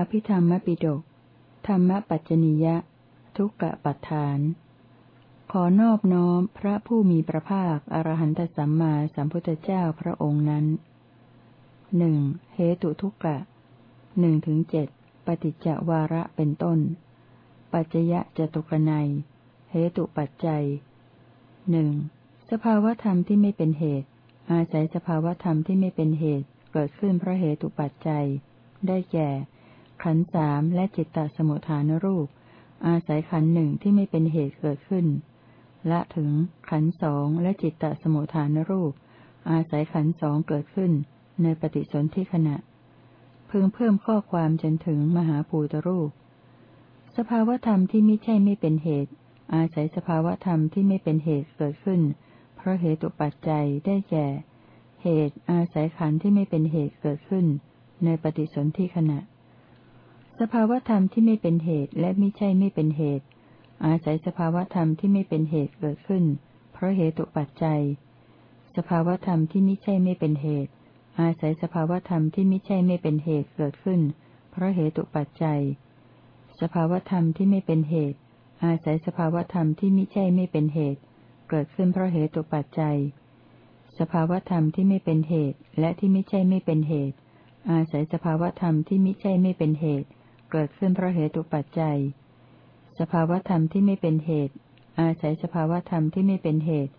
อภิธรรมปิฎกธรรมปัจจนิยะ ทุกกะปัฏฐาน ขอนอบน้อมพระผู้มีพระภาคอรหันตสัมมาสัมพุทธเจ้าพระองค์นั้นหนึ่งเหตุทุกกะหนึ่งถึงเจ็ดปฏิจจวาระเป็นต้น ปัจจยะจตุกนัยเหตุปัจจัยหนึ่งสภาวธรรมที่ไม่เป็นเหตุ อาศัยสภาวธรรมที่ไม่เป็นเหตุเกิดขึ้นเพราะเหตุปัจจัย ได้แก่ ขันสามและจิตตสมุทฐานรูป อาศัยขันหนึ่งที่ไม่เป็นเหตุเกิดขึ้น ละถึงขันสองและจิตตสมุทฐานรูป อาศัยขันสองเกิดขึ้น ในปฏิสนธิขณะ พึงเพิ่มข้อความจนถึงมหาภูตรูป สภาวธรรมที่ไม่ใช่ไม่เป็นเหตุ อาศัยสภาวธรรมที่ไม่เป็นเหตุเกิดขึ้น เพราะเหตุปัจจัยได้แก่เหตุอาศัยขันธ์ที่ไม่เป็นเหตุเกิดขึ้น ในปฏิสนธิขณะ สภาวธรรมที่ไม่เป็นเหตุและไม่ใช่ไม่เป็นเหตุ อาศัยสภาวธรรมที่ไม่เป็นเหตุเกิดขึ้น เพราะเหตุปัจจัย สภาวธรรมที่ไม่ใช่ไม่เป็นเหตุ อาศัยสภาวธรรมที่ไม่ใช่ไม่เป็นเหตุเกิดขึ้น เพราะเหตุปัจจัย สภาวธรรมที่ไม่เป็นเหตุ อาศัยสภาวธรรมที่ไม่ใช่ไม่เป็นเหตุ เกิดขึ้นเพราะเหตุปัจจัย สภาวธรรมที่ไม่เป็นเหตุและที่ไม่ใช่ไม่เป็นเหตุ อาศัยสภาวธรรมที่ไม่ใช่ไม่เป็นเหตุ เกิดขึ้นเพราะเหตุปัจจัย สภาวธรรมที่ไม่เป็นเหตุ อาศัยสภาวธรรมที่ไม่เป็นเหตุ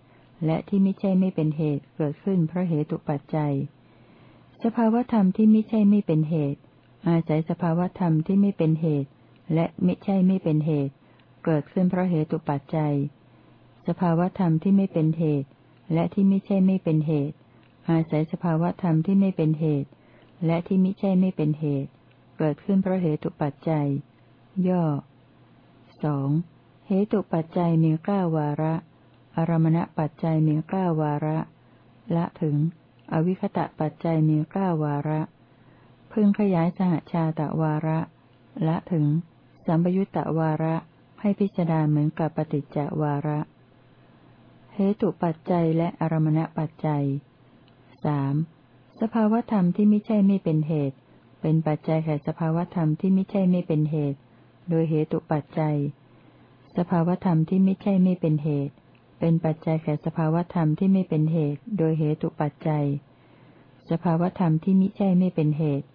และที่ไม่ใช่ไม่เป็นเหตุเกิดขึ้นเพราะเหตุปัจจัย สภาวธรรมที่ไม่ใช่ไม่เป็นเหตุ อาศัยสภาวธรรมที่ไม่เป็นเหตุ และไม่ใช่ไม่เป็นเหตุ เกิดขึ้นเพราะเหตุปัจจัย สภาวธรรมที่ไม่เป็นเหตุ และที่ไม่ใช่ไม่เป็นเหตุ อาศัยสภาวธรรมที่ไม่เป็นเหตุ และที่ไม่ใช่ไม่เป็นเหตุ เกิดขึ้นเพราะเหตุปัจจัย ย่อสองเหตุปัจจัยมีเก้าวาระ อารมณปัจจัยมีเก้าวาระ ละถึง อวิคตะปัจจัยมีเก้าวาระ พึงขยายสหชาตะวาระ ละถึง สัมปยุตตะวาระ ให้พิจารณาเหมือนกับปฏิจจวาระ เหตุปัจจัยและอารมณปัจจัยสสภาวธรรมที่ไม่ใช่ไม่เป็นเหตุ เป็นปัจจัยแก่สภาวธรรมที่ไม่ใช่ไม่เป็นเหตุ โดยเหตุปัจจัย สภาวธรรมที่ไม่ใช่ไม่เป็นเหตุ เป็นปัจจัยแก่สภาวธรรมที่ไม่เป็นเหตุ โดยเหตุปัจจัย สภาวธรรมที่ไม่ใช่ไม่เป็นเหตุ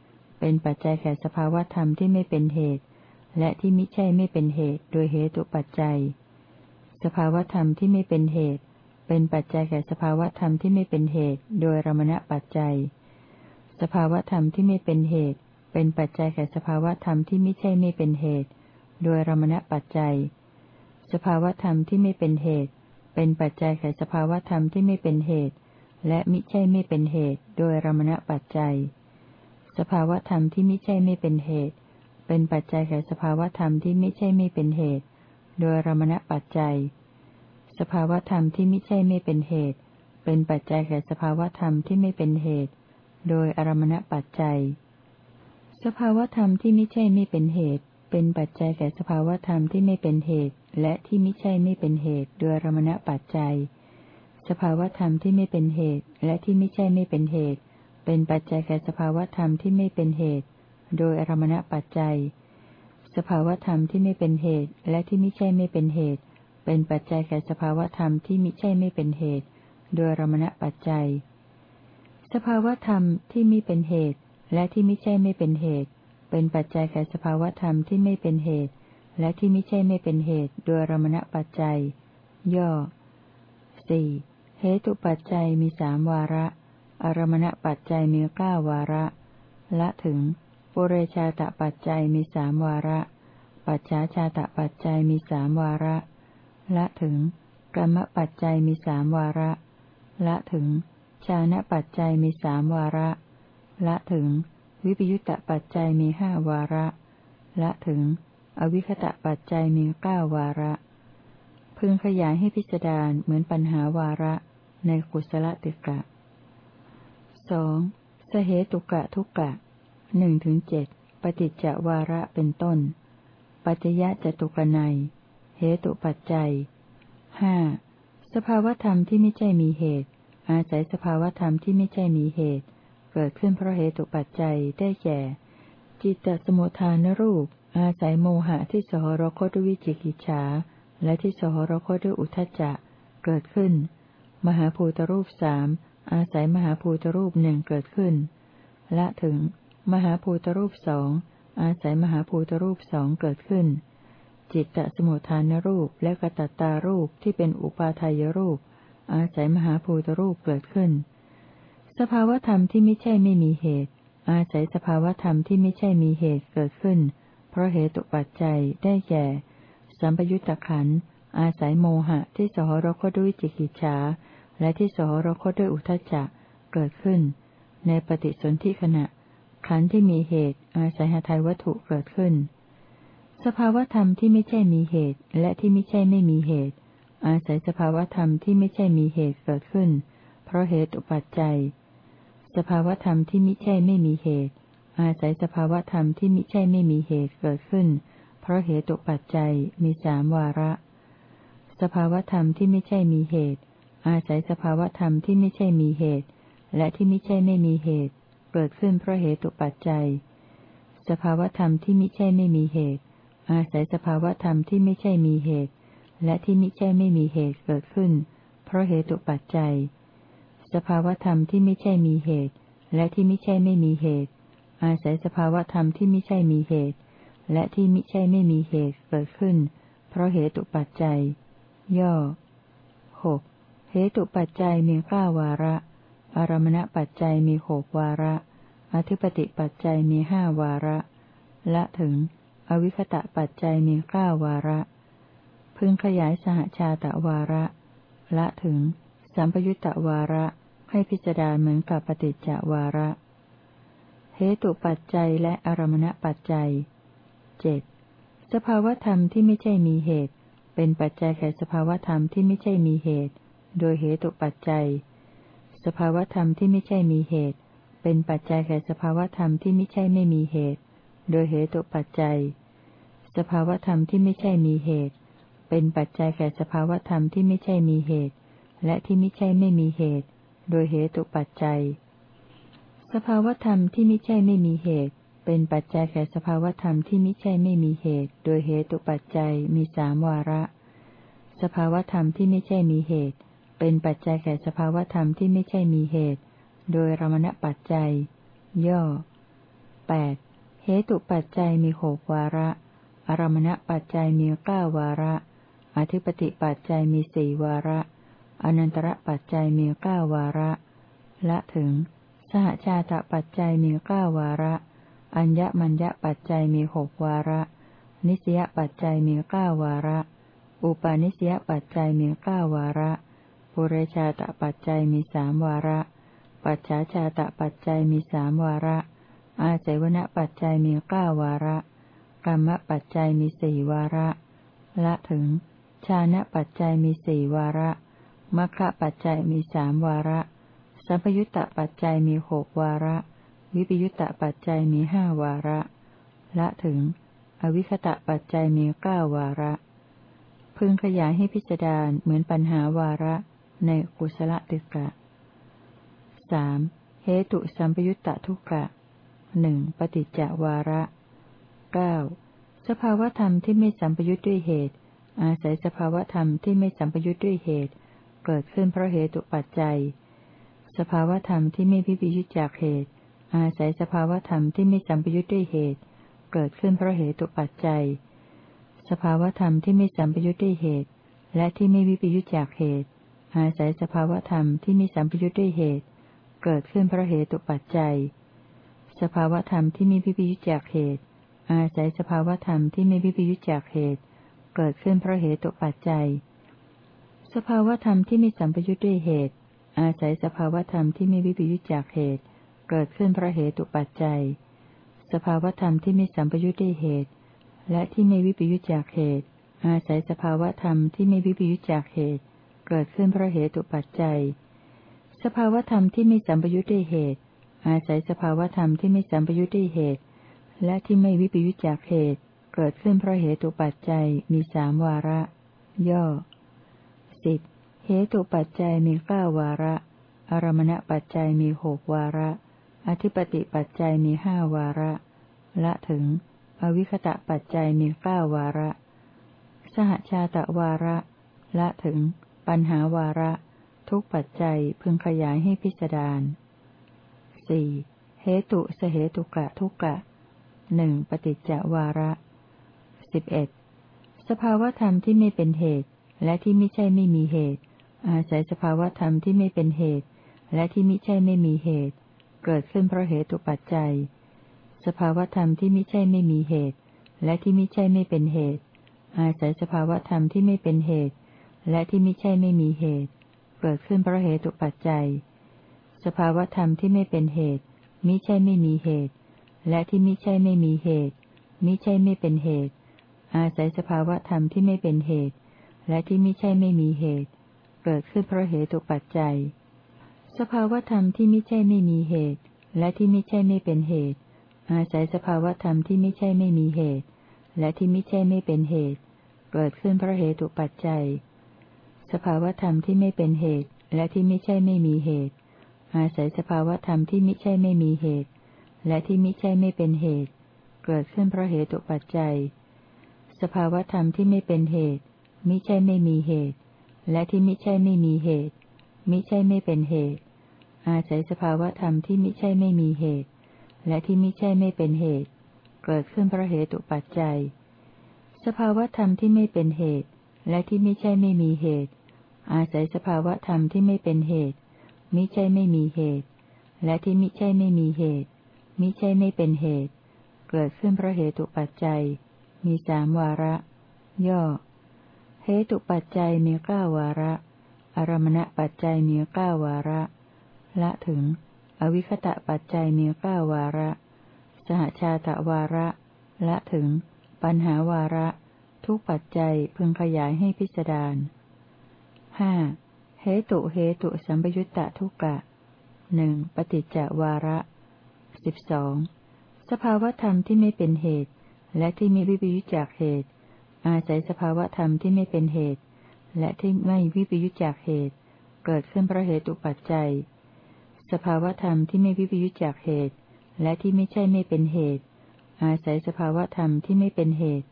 เป็นปัจจัยแก่สภาวธรรมที่ไม่เป็นเหตุ และที่ไม่ใช่ไม่เป็นเหตุ โดยเหตุปัจจัย สภาวธรรมที่ไม่เป็นเหตุ เป็นปัจจัยแก่สภาวธรรมที่ไม่เป็นเหตุ โดยระมณปัจจัย สภาวธรรมที่ไม่เป็นเหตุ เป็นปัจจัยแก่สภาวธรรมที่ไม่ใช่ไม่เป็นเหตุ โดยระมณปัจจัย สภาวธรรมที่ไม่เป็นเหตุ เป็นปัจจัยแก่สภาวธรรมที่ไม่เป็นเหตุ และมิใช่ไม่เป็นเหตุ โดยระมณปัจจัย สภาวธรรมที่ไม่ใช่ไม่เป็นเหตุ เป็นปัจจัยแก่สภาวธรรมที่ไม่ใช่ไม่เป็นเหตุ โดยระมณปัจจัย สภาวธรรมที่ไม่ใช่ไม่เป็นเหตุ เป็นปัจจัยแก่สภาวธรรมที่ไม่เป็นเหตุ โดยอารมณปัจจัย สภาวธรรมที่ไม่ใช่ไม่เป็นเหตุ เป็นปัจจัยแก่สภาวธรรมที่ไม่เป็นเหตุ และที่ไม่ใช่ไม่เป็นเหตุ โดยอารมณปัจจัย สภาวธรรมที่ไม่เป็นเหตุ และที่ไม่ใช่ไม่เป็นเหตุ เป็นปัจจัยแก่สภาวธรรมที่ไม่เป็นเหตุ โดยอารมณปัจจัย สภาวธรรมที่ไม่เป็นเหตุ และที่ไม่ใช่ไม่เป็นเหตุ เป็นปัจจัยแก่สภาวธรรมที่มิใช่ไม่เป็นเหตุ โดยอารมณปัจจัย สภาวธรรมที่มิเป็นเหตุ และที่ไมิใช่ไม่เป็นเหตุ เป็นปัจจัยแก่สภาวธรรมที่ไม่เป็นเหตุ และที่ไมิใช่ไม่เป็นเหตุ โดยรมณปัจจัย ย่อสี่เหตุปัจจัยมีสามวาระ อารมณปัจจัยมีเก้าวาระ ละถึงปุเรชาตปัจจัยมีสามวาระ ปัจฉาชาตปัจจัยมีสามวาระ ละถึงกรรมปัจจัยมีสามวาระ ละถึง ชานะปัจจัยมีสามวาระ ละถึง วิปยุตตปัจจัยมีห้าวาระ ละถึง อวิคตะปัจจัยมีเก้าวาระ พึงขยายให้พิจารณาเหมือนปัญหาวาระในกุศลติกะสองสเหตุกะทุกะหนึ่งถึงเจ็ดปฏิจจวาระเป็นต้น ปัจจยะจตุกนัยเหตุปัจจัยห้าสภาวธรรมที่ไม่ใช่มีเหตุ อาศัยสภาวธรรมที่ไม่ใช่มีเหตุ เกิดขึ้นเพราะเหตุปัจจัยได้แก่ จิตตสมุทฐานรูป อาศัยโมหะที่สหรคตด้วยวิจิกิจฉา และที่สหรคตด้วยอุทจจะ เกิดขึ้น มหาภูตรูปสามอาศัยมหาภูตรูปหนึ่งเกิดขึ้น ละถึง มหาภูตรูปสองอาศัยมหาภูตรูปสองเกิดขึ้น จิตตสมุทฐานรูปและกตัตตารูปที่เป็นอุปาทายรูป อาศัยมหาภูตรูปเกิดขึ้น สภาวธรรมที่ไม่ใช่ไม่มีเหตุ อาศัยสภาวธรรมที่ไม่ใช่มีเหตุเกิดขึ้น เพราะเหตุปัจจัยได้แก่ สัมปยุตตะขันอาศัยโมหะที่สหรคตด้วยจิกิจฉาและที่สหรคตด้วยอุทจจะเกิดขึ้น ในปฏิสนธิขณะ ขันธ์ที่มีเหตุ อาศัยหทัยวัตถุเกิดขึ้น สภาวธรรมที่ไม่ใช่มีเหตุ และที่ไม่ใช่ไม่มีเหตุ อาศัยสภาวธรรมที่ไม่ใช่มีเหตุเกิดขึ้น เพราะเหตุปัจจัย สภาวธรรมที่ไม่ใช่ไม่มีเหตุ อาศัยสภาวธรรมที่ไม่ใช่ไม่มีเหตุเกิดขึ้น เพราะเหตุปัจจัยมีสามวาระ สภาวธรรมที่ไม่ใช่มีเหตุ อาศัยสภาวธรรมที่ไม่ใช่มีเหตุ และที่ไม่ใช่ไม่มีเหตุ เกิดขึ้นเพราะเหตุปัจจัย สภาวธรรมที่ไม่ใช่ไม่มีเหตุ อาศัยสภาวธรรมที่ไม่ใช่มีเหตุ และที่ม่ใช่ไม่มีเหตุเกิดขึ้น เพราะเหตุปัจจัย สภาวธรรมที่ไม่ใช่มีเหตุ และที่ไม่ใช่ไม่มีเหตุ อาศัยสภาวธรรมที่ไม่ใช่มีเหตุ และที่ม่ใช่ไม่มีเหตุเกิดขึ้น เพราะเหตุปัจจัย ย่อหกเหตุปัจจัยมีเก้าวาระ อารมณปัจจัยมีหกวาระ อธิปติปัจจัยมีห้าวาระ ละถึง อวิคตะปัจจัยมีเก้าวาระ พึงขยายสหชาตะวาระ ละถึง สัมปยุตตวาระ ให้พิจารณาเหมือนกับปฏิจจวาระเหตุปัจจัยและอารมณปัจจัยเจ็ดสภาวธรรมที่ไม่ใช่มีเหตุ เป็นปัจจัยแก่สภาวธรรมที่ไม่ใช่มีเหตุ โดยเหตุปัจจัย สภาวธรรมที่ไม่ใช่มีเหตุ เป็นปัจจัยแก่สภาวธรรมที่ไม่ใช่ไม่มีเหตุ โดยเหตุปัจจัย สภาวธรรมที่ไม่ใช่มีเหตุ เป็นปัจจัยแก่สภาวธรรมที่ไม่ใช่มีเหตุ และที่ไม่ใช่ไม่มีเหตุ โดยเหตุปัจจัย สภาวธรรมที่ไม่ใช่ไม่มีเหตุ เป็นปัจจัยแก่สภาวธรรมที่ไม่ใช่ไม่มีเหตุ โดยเหตุปัจจัยมีสามวาระ สภาวธรรมที่ไม่ใช่มีเหตุ เป็นปัจจัยแก่สภาวธรรมที่ไม่ใช่มีเหตุ โดยรมณปัจจัย ย่อแปดเหตุปัจจัยมีหกวาระอารมณปัจจัยมีเก้าวาระ อธิปติปัจจัยมีสี่วาระ อนันตระปัจจัยมีเก้าวาระ ละถึง สหชาตปัจจัยมีเก้าวาระ อัญญมัญญปัจจัยมีหกวาระ นิสยปัจจัยมีเก้าวาระ อุปาณิสยปัจจัยมีเก้าวาระปุเรชาตปัจจัยมีสามวาระ ปัจฉาชาตปัจจัยมีสามวาระ อาศัยวณปัจจัยมีเก้าวาระ กรรมปัจจัยมีสี่วาระ ละถึง ชานะปัจจัยมีสี่วาระมัคคะปัจจัยมีสามวาระ สัมปยุตตปัจจัยมีหกวาระ วิปยุตตปัจจัยมีห้าวาระ ละถึง อวิคตะปัจจัยมีเก้าวาระ พึงขยายให้พิจารณาเหมือนปัญหาวาระ ในกุศลติกะสามเหตุสัมปยุตตทุกะหนึ่งปฏิจจวาระเก้าสภาวธรรมที่ไม่สัมปยุตด้วยเหตุ อาศัยสภาวธรรมที่ไม่สัมปยุตด้วยเหตุเกิดขึ้นเพราะเหตุปัจจัยสภาวธรรมที่ไม่พิพิยุตจากเหตุอาศัยสภาวธรรมที่ไม่สัมปยุตด้วยเหตุเกิดขึ้นเพราะเหตุปัจจัยสภาวธรรมที่ไม่สัมปยุตด้วยเหตุและที่ไม่วิปยุตจากเหตุอาศัยสภาวธรรมที่ไมีสัมปยุทธ์ด้วยเหตุ เกิดขึ้นเพราะเหตุปัจจัย สภาวธรรมที่ไมีพิพิยุจากเหตุ อาศัยสภาวธรรมที่ไม่พิพิยุจากเหตุ เกิดขึ้นเพราะเหตุปัจจัย สภาวธรรมที่ไมีสัมปยุทธ์ด้วยเหตุ อาศัยสภาวธรรมที่ไม่วิปยุจจากเหตุ เกิดขึ้นเพราะเหตุปัจจัย สภาวธรรมที่ไมีสัมปยุทธ์ด้วยเหตุ และที่ไม่วิปยุจจากเหตุ อาศัยสภาวธรรมที่ไม่วิปยุจจากเหตุ เกิดขึ้นเพราะเหตุปัจจัย สภาวธรรมที่ไม่สัมปยุทธ์ด้วยเหตุ อาศัยสภาวธรรมที่ไม่สัมปยุทธ์ด้วยเหตุ และที่ไม่วิปยุจจากเหตุ เกิดขึ้นเพราะเหตุปัจจัยมีสามวาระ ย่อสิบเหตุปัจจัยมีเก้าวาระ อารมณปัจจัยมีหกวาระ อธิปติปัจจัยมีห้าวาระ ละถึง อวิคตะปัจจัยมีเก้าวาระ สหชาตะวาระ ละถึง ปัญหาวาระ ทุกปัจจัยพึงขยายให้พิจารณาสี่เหตุสเหตุกะทุกกะหนึ่งปฏิจจวาระ สิบเอ็ดสภาวธรรมที่ไม่เป็นเหตุ และที่ไม่ใช่ไม่มีเหตุ อาศัยสภาวธรรมที่ไม่เป็นเหตุ และที่ไม่ใช่ไม่มีเหตุ เกิดขึ้นเพราะเหตุตุปัจจัย สภาวธรรมที่ไม่ใช่ไม่มีเหตุ และที่ไม่ใช่ไม่เป็นเหตุ อาศัยสภาวธรรมที่ไม่เป็นเหตุ และที่ไม่ใช่ไม่มีเหตุ เกิดขึ้นเพราะเหตุปัจจัย สภาวธรรมที่ไม่เป็นเหตุมิใช่ไม่มีเหตุ และที่มิใช่ไม่มีเหตุมิใช่ไม่เป็นเหตุ อาศัยสภาวธรรมที่ไม่เป็นเหตุ และที่ไมิใช่ไม่มีเหตุ เกิดขึ้นเพราะเหตุปัจจัย สภาวธรรมที่ไมิใช่ไม่มีเหตุ และที่ไมิใช่ไม่เป็นเหตุ อาศัยสภาวธรรมที่ไมิใช่ไม่มีเหตุ และที่ไมิใช่ไม่เป็นเหตุ เกิดขึ้นเพราะเหตุปัจจัย สภาวธรรมที่ไม่เป็นเหตุ และที่ไมิใช่ไม่มีเหตุ อาศัยสภาวธรรมที่ไมิใช่ไม่มีเหตุ และที่ไมิใช่ไม่เป็นเหตุ เกิดขึ้นเพราะเหตุปัจจัย สภาวธรรมที่ไม่เป็นเหตุ มิใช่ไม่มีเหตุ และที่มิใช่ไม่มีเหตุ มิใช่ไม่เป็นเหตุ อาศัยสภาวธรรมที่มิใช่ไม่มีเหตุ และที่มิใช่ไม่เป็นเหตุ เกิดขึ้นเพราะเหตุปัจจัย สภาวธรรมที่ไม่เป็นเหตุ และที่มิใช่ไม่มีเหตุ อาศัยสภาวธรรมที่ไม่เป็นเหตุ มิใช่ไม่มีเหตุ และที่มิใช่ไม่มีเหตุ มิใช่ไม่เป็นเหตุ เกิดขึ้นเพราะเหตุปัจจัย มีสามวาระ ย่อ เหตุปัจจัยมีเก้าวาระ อารมณปัจจัยมีเก้าวาระ ละถึง อวิคตะปัจจัยมีเก้าวาระ สหชาตะวาระ ละถึง ปัญหาวาระ ทุกปัจจัยพึงขยายให้พิจารณาห้าเหตุเหตุสัมปยุตตะทุกะหนึ่งปฏิจจวาระสิบสองสภาวธรรมที่ไม่เป็นเหตุ และที่มีวิปยุจจากเหตุ อาศัยสภาวธรรมที่ไม่เป็นเหตุ และที่ไม่วิปยุจจากเหตุ เกิดขึ้นเพราะเหตุปัจจัย สภาวธรรมที่ไม่วิปยุจจากเหตุ และที่ไม่ใช่ไม่เป็นเหตุ อาศัยสภาวธรรมที่ไม่เป็นเหตุ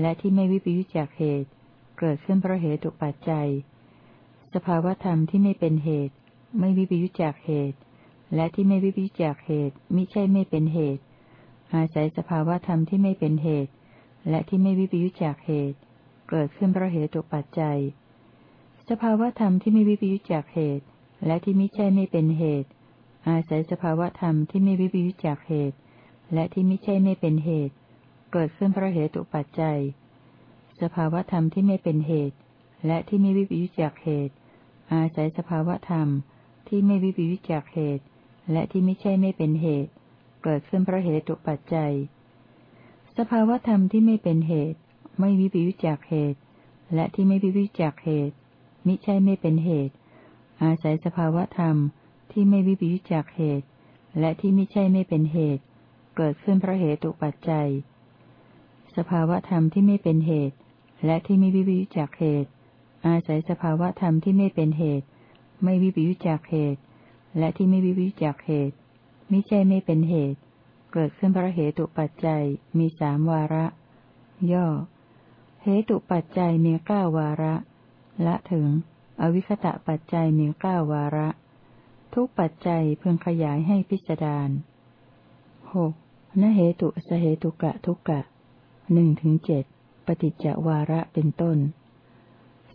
และที่ไม่วิปยุจจากเหตุ เกิดขึ้นเพราะเหตุปัจจัย สภาวธรรมที่ไม่เป็นเหตุ ไม่วิปยุจจากเหตุ และที่ไม่วิปยุจจากเหตุมิใช่ไม่เป็นเหตุ อาศัยสภาวธรรมที่ไม่เป็นเหตุ และที่ไม่วิปยุจจากเหตุ เกิดขึ้นเพราะเหตุปัจจัย สภาวธรรมที่ไม่วิปยุจจากเหตุ และที่ไมิใช่ไม่เป็นเหตุ อาศัยสภาวธรรมที่ไม่วิปยุจจากเหตุ และที่ไมิใช่ไม่เป็นเหตุ เกิดขึ้นเพราะเหตุปัจจัย สภาวธรรมที่ไม่เป็นเหตุ และที่ไม่วิปยุจจากเหตุ อาศัยสภาวธรรมที่ไม่วิปยุจจากเหตุ และที่ไม่ใช่ไม่เป็นเหตุ เกิดขึ้นเพราะเหตุตุปัจจัย สภาวธรรมที่ไม่เป็นเหตุ ไม่วิปยุจจากเหตุ และที่ไม่วิปยุจจากเหตุ มิใช่ไม่เป็นเหตุ อาศัยสภาวธรรมที่ไม่วิปยุจจากเหตุ และที่ไม่ใช่ไม่เป็นเหตุ เกิดขึ้นเพราะเหตุตุปัจจัย สภาวธรรมที่ไม่เป็นเหตุ และที่ไม่วิปยุจจากเหตุ อาศัยสภาวธรรมที่ไม่เป็นเหตุ ไม่วิปยุจจากเหตุ และที่ไม่วิปยุจจากเหตุ มิใช่ไม่เป็นเหตุ เกิดขึ้นเพราะเหตุปัจจัยมีสามวาระ ย่อ เหตุปัจจัยมีเก้าวาระ ละถึง อวิคตะปัจจัยมีเก้าวาระ ทุกปัจจัยเพิ่งขยายให้พิจารณาหกนเหตุสเหตุกะทุกะหนึ่งถึงเจ็ดปฏิจจวาระเป็นต้น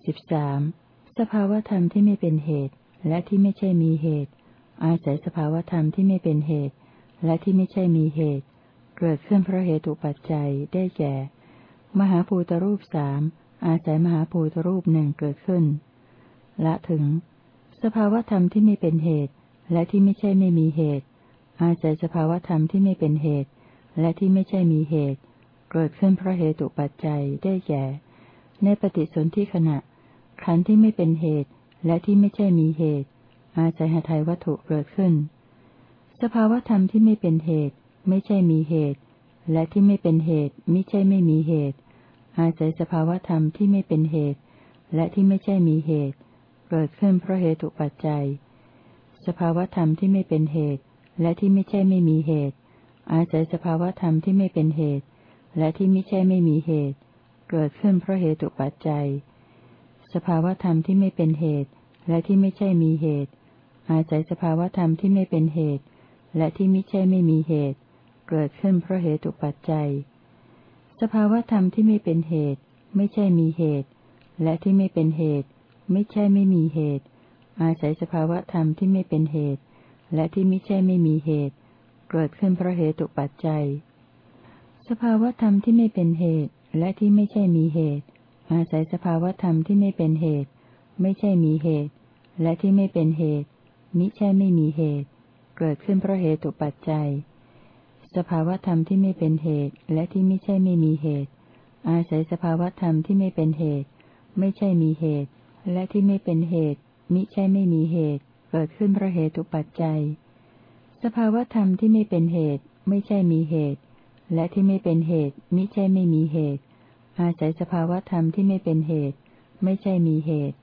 สิบสามสภาวธรรมที่ไม่เป็นเหตุ และที่ไม่ใช่มีเหตุ อาศัยสภาวธรรมที่ไม่เป็นเหตุ และที่ไม่ใช่มีเหตุ เกิดขึ้นเพราะเหตุปัจจัยได้แก่ มหาภูตรูปสามอาศัยมหาภูตรูปหนึ่งเกิดขึ้น ละถึง สภาวธรรมที่ไม่เป็นเหตุ และที่ไม่ใช่ไม่มีเหตุ อาศัยสภาวธรรมที่ไม่เป็นเหตุ และที่ไม่ใช่มีเหตุ เกิดขึ้นเพราะเหตุปัจจัยได้แก่ ในปฏิสนธิขณะ ขันธ์ที่ไม่เป็นเหตุ และที่ไม่ใช่มีเหตุ อาศัยหทัยวัตถุเกิดขึ้น สภาวธรรมที่ไม่เป็นเหตุ ไม่ใช่มีเหตุ และที่ไม่เป็นเหตุ ไม่ใช่ไม่มีเหตุ อาศัยสภาวธรรมที่ไม่เป็นเหตุ และที่ไม่ใช่มีเหตุ เกิดขึ้นเพราะเหตุปัจจัย สภาวธรรมที่ไม่เป็นเหตุ และที่ไม่ใช่ไม่มีเหตุ อาศัยสภาวธรรมที่ไม่เป็นเหตุ และที่ไม่ใช่ไม่มีเหตุ เกิดขึ้นเพราะเหตุปัจจัย สภาวธรรมที่ไม่เป็นเหตุ และที่ไม่ใช่มีเหตุ อาศัยสภาวธรรมที่ไม่เป็นเหตุ และที่ไม่ใช่ไม่มีเหตุ เกิดขึ้นเพราะเหตุปัจจัย สภาวธรรมที่ไม่เป็นเหตุ ไม่ใช่มีเหตุ และที่ไม่เป็นเหตุ ไม่ใช่ไม่มีเหตุ อาศัยสภาวธรรมที่ไม่เป็นเหตุ และที่ไม่ใช่ไม่มีเหตุ เกิดขึ้นเพราะเหตุปัจจัย สภาวธรรมที่ไม่เป็นเหตุ และที่ไม่ใช่มีเหตุ อาศัยสภาวธรรมที่ไม่เป็นเหตุ ไม่ใช่มีเหตุ และที่ไม่เป็นเหตุ มิใช่ไม่มีเหตุ เกิดขึ้นเพราะเหตุปัจจัย สภาวธรรมที่ไม่เป็นเหตุ และที่ไม่ใช่ไม่มีเหตุ อาศัยสภาวธรรมที่ไม่เป็นเหตุ ไม่ใช่มีเหตุ และที่ไม่เป็นเหตุ มิใช่ไม่มีเหตุ เกิดขึ้นเพราะเหตุปัจจัย สภาวธรรมที่ไม่เป็นเหตุ ไม่ใช่มีเหตุ และที่ไม่เป็นเหตุ มิใช่ไม่มีเหตุ อาศัยสภาวธรรมที่ไม่เป็นเหตุ ไม่ใช่มีเหตุ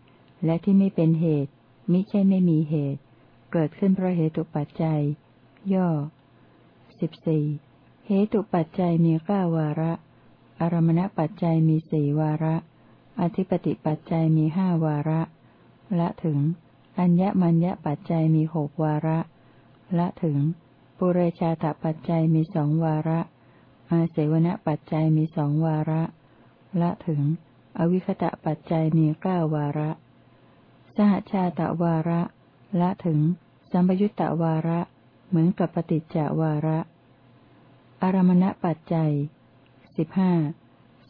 และที่ไม่เป็นเหตุมิใช่ไม่มีเหตุ เกิดขึ้นเพราะเหตุปัจจัย ย่อสิบสี่เหตุปัจจัยมีเก้าวาระ อารมณปัจจัยมีสี่วาระ อธิปติปัจจัยมีห้าวาระ ละถึง อัญญมัญญปัจจัยมีหกวาระ ละถึง ปุเรชาตปัจจัยมีสองวาระ อาเสวนปัจจัยมีสองวาระ ละถึง อวิคตะปัจจัยมีเก้าวาระ สหชาตวาระ ละถึง สัมปยุตตวาระ เหมือนกับปฏิจจวาระ อารมณปัจจัยสิบห้า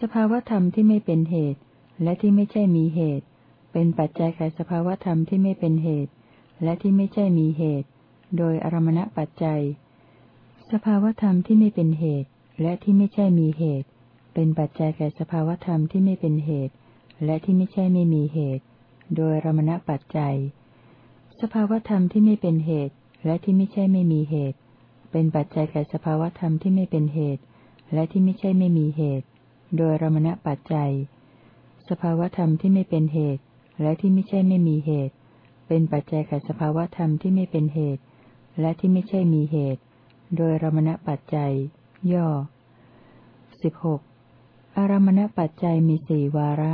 สภาวธรรมที่ไม่เป็นเหตุ และที่ไม่ใช่มีเหตุ เป็นปัจจัยแก่สภาวธรรมที่ไม่เป็นเหตุ และที่ไม่ใช่มีเหตุ โดยอารมณปัจจัย สภาวธรรมที่ไม่เป็นเหตุ และที่ไม่ใช่มีเหตุ เป็นปัจจัยแก่สภาวธรรมที่ไม่เป็นเหตุ และที่ไม่ใช่ไม่มีเหตุ โดยอารมณปัจจัย สภาวธรรมที่ไม่เป็นเหตุ และที่ไม่ใช่ไม่มีเหตุ เป็นปัจจัยแก่สภาวธรรมที่ไม่เป็นเหตุ และที่ไม่ใช่ไม่มีเหตุ โดยอารมณปัจจัย สภาวธรรมที่ไม่เป็นเหตุ และที่ไม่ใช่ไม่มีเหตุ เป็นปัจจัยแก่สภาวธรรมที่ไม่เป็นเหตุ และที่ไม่ใช่มีเหตุ โดยรมณปัจจัย ย่อสิบหกอารมณปัจจัยมีสี่วาระ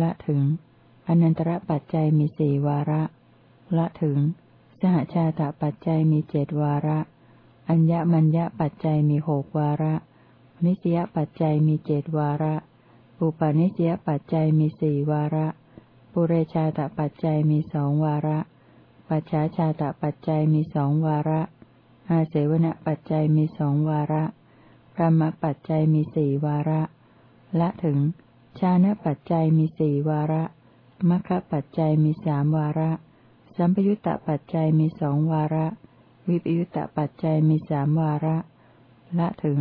ละถึง อนันตระปัจจัยมีสี่วาระ ละถึง สหชาตปัจจัยมีเจดวาระ อัญญมัญญปัจจัยมีหกวาระ นิสยปัจจัยมีเจดวาระ อุปาณิสยปัจจัยมีสี่วาระ ปุเรชาตปัจจัยมีสองวาระ ปัจฉาชาตปัจจัยมีสองวาระอาเสวนปัจจัยมีสองวาระพรหมปัจจัยมีสี่วาระ ละถึง ชานะปัจจัยมีสี่วาระมัคคปัจจัยมีสามวาระ สัมปยุตตปัจจัยมีสองวาระ วิปยุตตปัจจัยมีสามวาระ ละถึง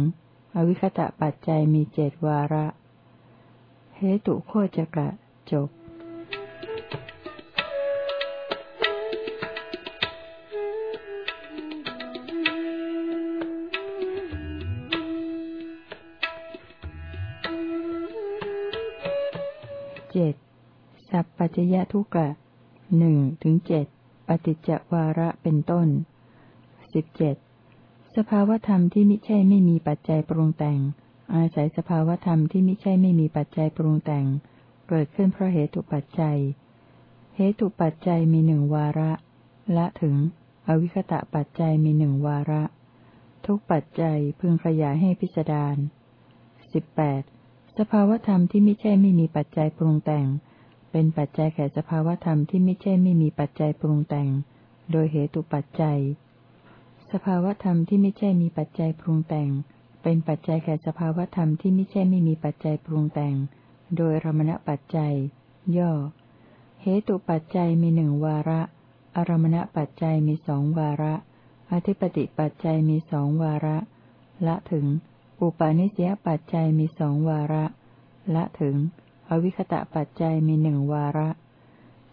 อวิคตะปัจจัยมีเจดวาระเหตุโคจกะจบเจ็ดสับปัจจยทุกะ หนึ่งถึงเจ็ดปฏิจจวาระเป็นต้นสิบเจ็ดสภาวธรรมที่ไม่ใช่ไม่มีปัจจัยปรุงแต่ง อาศัยสภาวธรรมที่ไม่ใช่ไม่มีปัจจัยปรุงแต่ง เกิดขึ้นเพราะเหตุปัจจัย เหตุปัจจัยมีหนึ่งวาระ ละถึง อวิคตะปัจจัยมีหนึ่งวาระ ทุกปัจจัยพึงขยายให้พิสดารสิบแปดสภาวธรรมที่ไม่ใช่ไม่มีปัจจัยปรุงแต่ง เป็นปัจจัยแก่สภาวธรรมที่ไม่ใช่ไม่มีปัจจัยปรุงแต่ง โดยเหตุปัจจัย สภาวธรรมที่ไม่ใช่มีปัจจัยปรุงแต่ง เป็นปัจจัยแก่สภาวธรรมที่ไม่ใช่ไม่มีปัจจัยปรุงแต่ง โดยรมณปัจจัย ย่อ เหตุปัจจัยมีหนึ่งวาระ อารมณปัจจัยมีสองวาระ อธิปติปัจจัยมีสองวาระ ละถึง อุปาณิสยปัจจัยมีสองวาระ ละถึง อวิคตะปัจจัยมีหนึ่งวาระ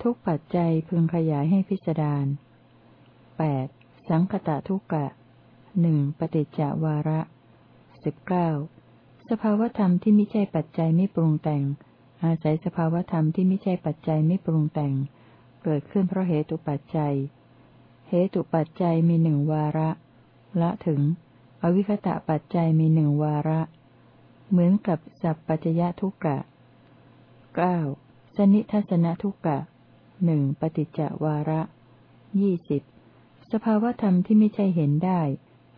ทุกปัจจัยพึงขยายให้พิจารณาแปดสังคตะทุกกะหนึ่งปฏิจจวาระสิบเก้าสภาวธรรมที่ไม่ใช่ปัจจัยไม่ปรุงแต่ง อาศัยสภาวธรรมที่ไม่ใช่ปัจจัยไม่ปรุงแต่ง เกิดขึ้นเพราะเหตุปัจจัย เหตุปัจจัยมีหนึ่งวาระ ละถึง อวิคตะปัจจัยมีหนึ่งวาระ เหมือนกับสัพปัจยทุกะ เก้าสนิทัศนทุกะหนึ่งปฏิจจวาระยี่สิบสภาวธรรมที่ไม่ใช่เห็นได้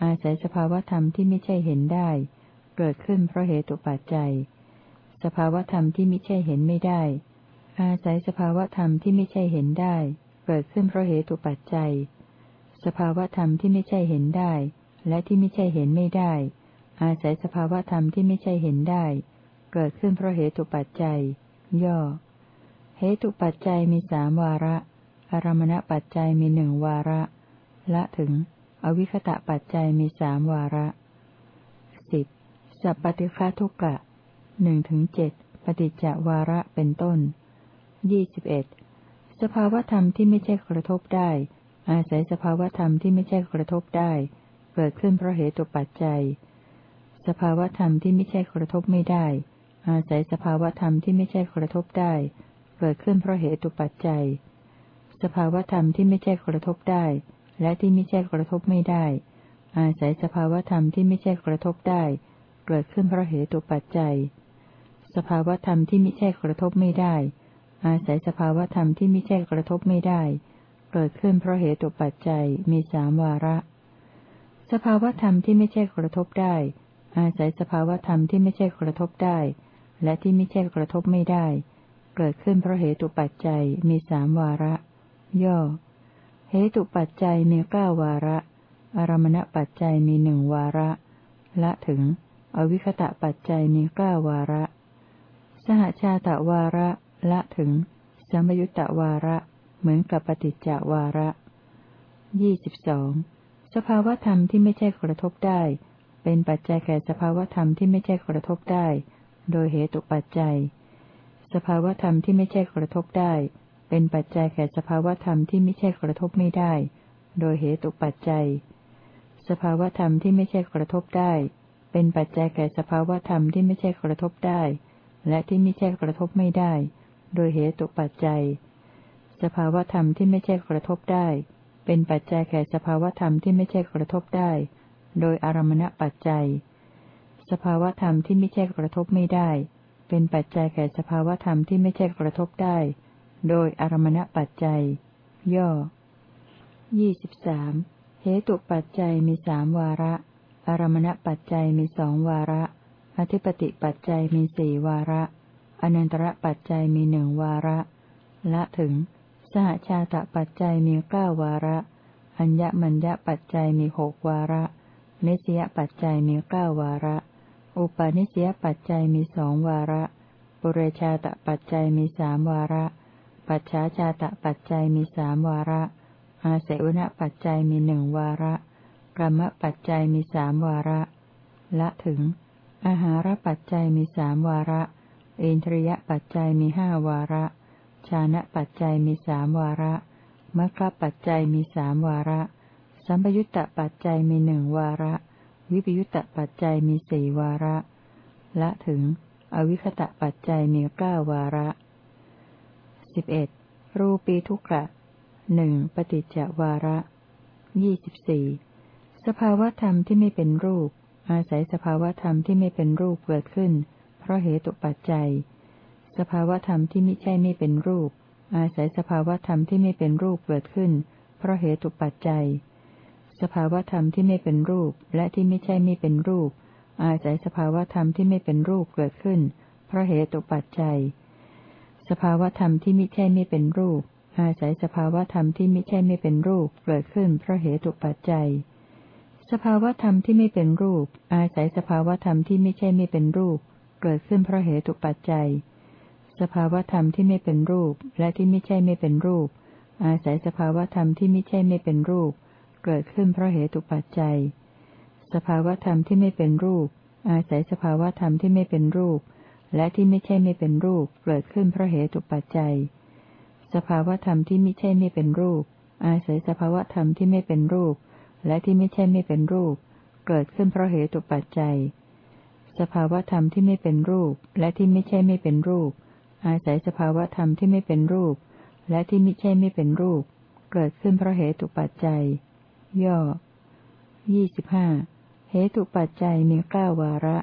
อาศัยสภาวธรรมที่ไม่ใช่เห็นได้ เกิดขึ้นเพราะเหตุปัจจัย สภาวธรรมที่ไม่ใช่เห็นไม่ได้ อาศัยสภาวธรรมที่ไม่ใช่เห็นได้ เกิดขึ้นเพราะเหตุปัจจัย สภาวธรรมที่ไม่ใช่เห็นได้ และที่ไม่ใช่เห็นไม่ได้ อาศัยสภาวธรรมที่ไม่ใช่เห็นได้ เกิดขึ้นเพราะเหตุปัจจัย ย่อ เหตุปัจจัยมีสามวาระ อารมณปัจจัยมีหนึ่งวาระ ละถึง อวิคตะปัจจัยมีสามวาระสิบสัพปฏิฆาทุกะหนึ่งถึงเจ็ดปฏิจจวาระเป็นต้นยี่สิบเอ็ดสภาวธรรมที่ไม่ใช่กระทบได้ อาศัยสภาวธรรมที่ไม่ใช่กระทบได้ เกิดขึ้นเพราะเหตุปัจจัย สภาวธรรมที่ไม่ใช่กระทบไม่ได้ อาศัยสภาวธรรมที่ไม่ใช่กระทบได้ เกิดขึ้นเพราะเหตุปัจจัย สภาวธรรมที่ไม่ใช่กระทบได้ และที่ไม่ใช่กระทบไม่ได้ อาศัยสภาวธรรมที่ไม่ใช่กระทบได้ เกิดขึ้นเพราะเหตุปัจจัย สภาวธรรมที่ไม่ใช่กระทบไม่ได้ อาศัยสภาวธรรมที่ไม่ใช่กระทบไม่ได้ เกิดขึ้นเพราะเหตุปัจจัยมีสามวาระ สภาวธรรมที่ไม่ใช่กระทบได้ อาศัยสภาวธรรมที่ไม่ใช่กระทบได้ และที่ไม่ใช่กระทบไม่ได้ เกิดขึ้นเพราะเหตุปัจจัยมีสามวาระ ย่อ เหตุปัจจัยมีเก้าวาระ อารมณปัจจัยมีหนึ่งวาระ ละถึง อวิคตะปัจจัยมีเก้าวาระ สหชาตะวาระ ละถึงสมยุตตวาระ เหมือนกับปฏิจจวาระยี่สิบสองสภาวธรรมที่ไม่ใช่กระทบได้ เป็นปัจจัยแก่สภาวธรรมที่ไม่ใช่กระทบได้ โดยเหตุปัจจัย สภาวธรรมที่ไม่ใช่กระทบได้ เป็นปัจจัยแก่สภาวธรรมที่ไม่ใช่กระทบไม่ได้ โดยเหตุปัจจัย สภาวธรรมที่ไม่ใช่กระทบได้ เป็นปัจจัยแก่สภาวธรรมที่ไม่ใช่กระทบได้ และที่ไม่ใช่กระทบไม่ได้ โดยเหตุปัจจัย สภาวธรรมที่ไม่ใช่กระทบได้ เป็นปัจจัยแก่สภาวธรรมที่ไม่ใช่กระทบได้ โดยอารมณปัจจัย สภาวธรรมที่ไม่ใช่กระทบไม่ได้ เป็นปัจจัยแก่สภาวธรรมที่ไม่ใช่กระทบได้ โดยอารมณปัจจัย ย่อยี่สิบสามเหตุปัจจัยมีสามวาระ อารมณปัจจัยมีสองวาระ อธิปติปัจจัยมีสี่วาระ อนันตระปัจจัยมีหนึ่งวาระ ละถึง สหชาตปัจจัยมีเก้าวาระ อัญญมัญญปัจจัยมีหกวาระ เนิสยปัจจัยมีเก้าวาระ อุปาณิสยปัจจัยมีสองวาระ ปุเรชาตปัจจัยมีสามวาระ ปัจฉาชาตปัจจัยมีสามวาระ อาเสวนปัจจัยมีหนึ่งวาระกรรมปัจจัยมีสามวาระ ละถึง อาหารปัจจัยมีสามวาระ อินทรียปัจจัยมีห้าวาระ ชานะปัจจัยมีสามวาระมรรคปัจจัยมีสามวาระ สัมปยุตตปัจจัยมีหนึ่งวาระ วิปยุตตปัจจัยมีสี่วาระ ละถึง อวิคตะปัจจัยมีเก้าวาระสิบเอ็ดรูปีทุกะหนึ่งปฏิจจวาระยี่สิบสี่สภาวธรรมที่ไม่เป็นรูป อาศัยสภาวธรรมที่ไม่เป็นรูปเกิดขึ้น เพราะเหตุปัจจัย สภาวธรรมที่ไม่ใช่ไม่เป็นรูป อาศัยสภาวธรรมที่ไม่เป็นรูปเกิดขึ้น เพราะเหตุปัจจัย สภาวธรรมที่ไม่เป็นรูปและที่ไม่ใช่ไม่เป็นรูป อาศัยสภาวธรรมที่ไม่เป็นรูปเกิดขึ้น เพราะเหตุปัจจัย สภาวธรรมที่ไม่ใช่ไม่เป็นรูป อาศัยสภาวธรรมที่ไม่ใช่ไม่เป็นรูปเกิดขึ้น เพราะเหตุปัจจัย สภาวธรรมที่ไม่เป็นรูป อาศัยสภาวธรรมที่ไม่ใช่ไม่เป็นรูป เกิดขึ้นเพราะเหตุปัจจัย สภาวธรรมที่ไม่เป็นรูปและที่ไม่ใช่ไม่เป็นรูป อาศัยสภาวธรรมที่ไม่ใช่ไม่เป็นรูป เกิดขึ้นเพราะเหตุปัจจัย สภาวธรรมที่ไม่เป็นรูป อาศัยสภาวธรรมที่ไม่เป็นรูป และที่ไม่ใช่ไม่เป็นรูป เกิดขึ้นเพราะเหตุปัจจัย สภาวธรรมที่ไม่ใช่ไม่เป็นรูป อาศัยสภาวธรรมที่ไม่เป็นรูป และที่ไม่ใช่ไม่เป็นรูป เกิดขึ้นเพราะเหตุปัจจัย สภาวธรรมที่ไม่เป็นรูป และที่ไม่ใช่ไม่เป็นรูป อาศัยสภาวธรรมที่ไม่เป็นรูป และที่ไม่ใช่ไม่เป็นรูป เกิดขึ้นเพราะเหตุปัจจัย ย่อยี่สิบห้าเหตุปัจจัยมีเก้าวาระ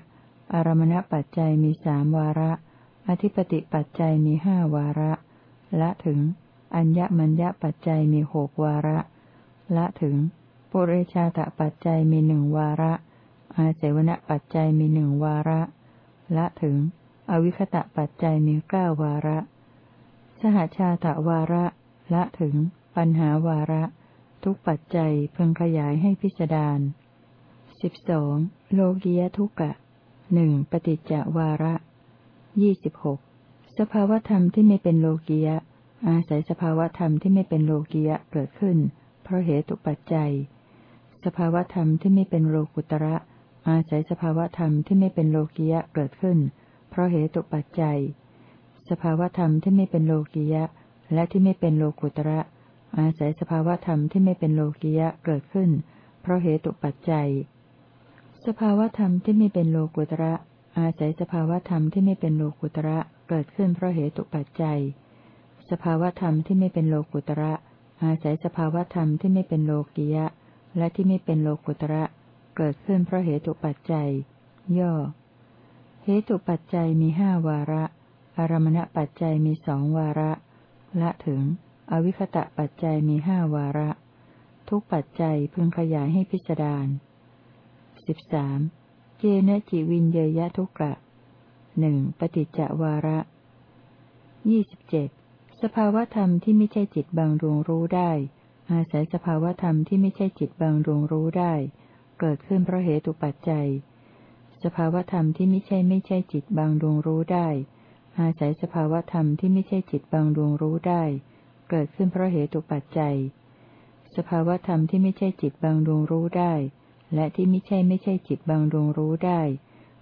อารมณปัจจัยมีสามวาระ อธิปติปัจจัยมีห้าวาระ ละถึง อัญญมัญญปัจจัยมีหกวาระ ละถึง ปุเรชาตปัจจัยมีหนึ่งวาระ อาเสวณปัจจัยมีหนึ่งวาระ ละถึง อวิคตะปัจจัยมีเก้าวาระ สหชาตวาระ ละถึง ปัญหาวาระ ทุกปัจจัยพึงขยายให้พิจารณาสิบสองโลกียทุกะหนึ่งปฏิจจวาระยี่สิบหกสภาวธรรมที่ไม่เป็นโลกียะ อาศัยสภาวธรรมที่ไม่เป็นโลกียะเกิดขึ้น เพราะเหตุปัจจัย สภาวธรรมที่ไม่เป็นโลกุตระ อาศัยสภาวธรรมที่ไม่เป็นโลกียะเกิดขึ้น เพราะเหตุปัจจัย สภาวธรรมที่ไม่เป็นโลกียะ และที่ไม่เป็นโลกุตระ อาศัยสภาวธรรมที่ไม่เป็นโลกียะเกิดขึ้น เพราะเหตุปัจจัย สภาวธรรมที่ไม่เป็นโลกุตระ อาศัยสภาวธรรมที่ไม่เป็นโลกุตระเกิดขึ้นเพราะเหตุปัจจัย สภาวธรรมที่ไม่เป็นโลกุตระ อาศัยสภาวธรรมที่ไม่เป็นโลกิยะ และที่ไม่เป็นโลกุตระ เกิดขึ้นเพราะเหตุปัจจัย ย่อ เหตุปัจจัยมีห้าวาระ อารมณปัจจัยมีสองวาระ ละถึง อวิคตะปัจจัยมีห้าวาระ ทุกปัจจัยพึงขยายให้พิจารณาสิบสามเจนจิวินเยยะทุกะหนึ่งปฏิจจวาระยี่สิบเจ็ดสภาวธรรมที่ไม่ใช่จิตบางดวงรู้ได้ อาศัยสภาวธรรมที่ไม่ใช่จิตบางดวงรู้ได้ เกิดขึ้นเพราะเหตุปัจจัย สภาวธรรมที่ไม่ใช่ไม่ใช่จิตบางดวงรู้ได้ อาศัยสภาวธรรมที่ไม่ใช่จิตบางดวงรู้ได้ เกิดขึ้นเพราะเหตุปัจจัย สภาวธรรมที่ไม่ใช่จิตบางดวงรู้ได้ และที่ไม่ใช่ไม่ใช่จิตบางดวงรู้ได้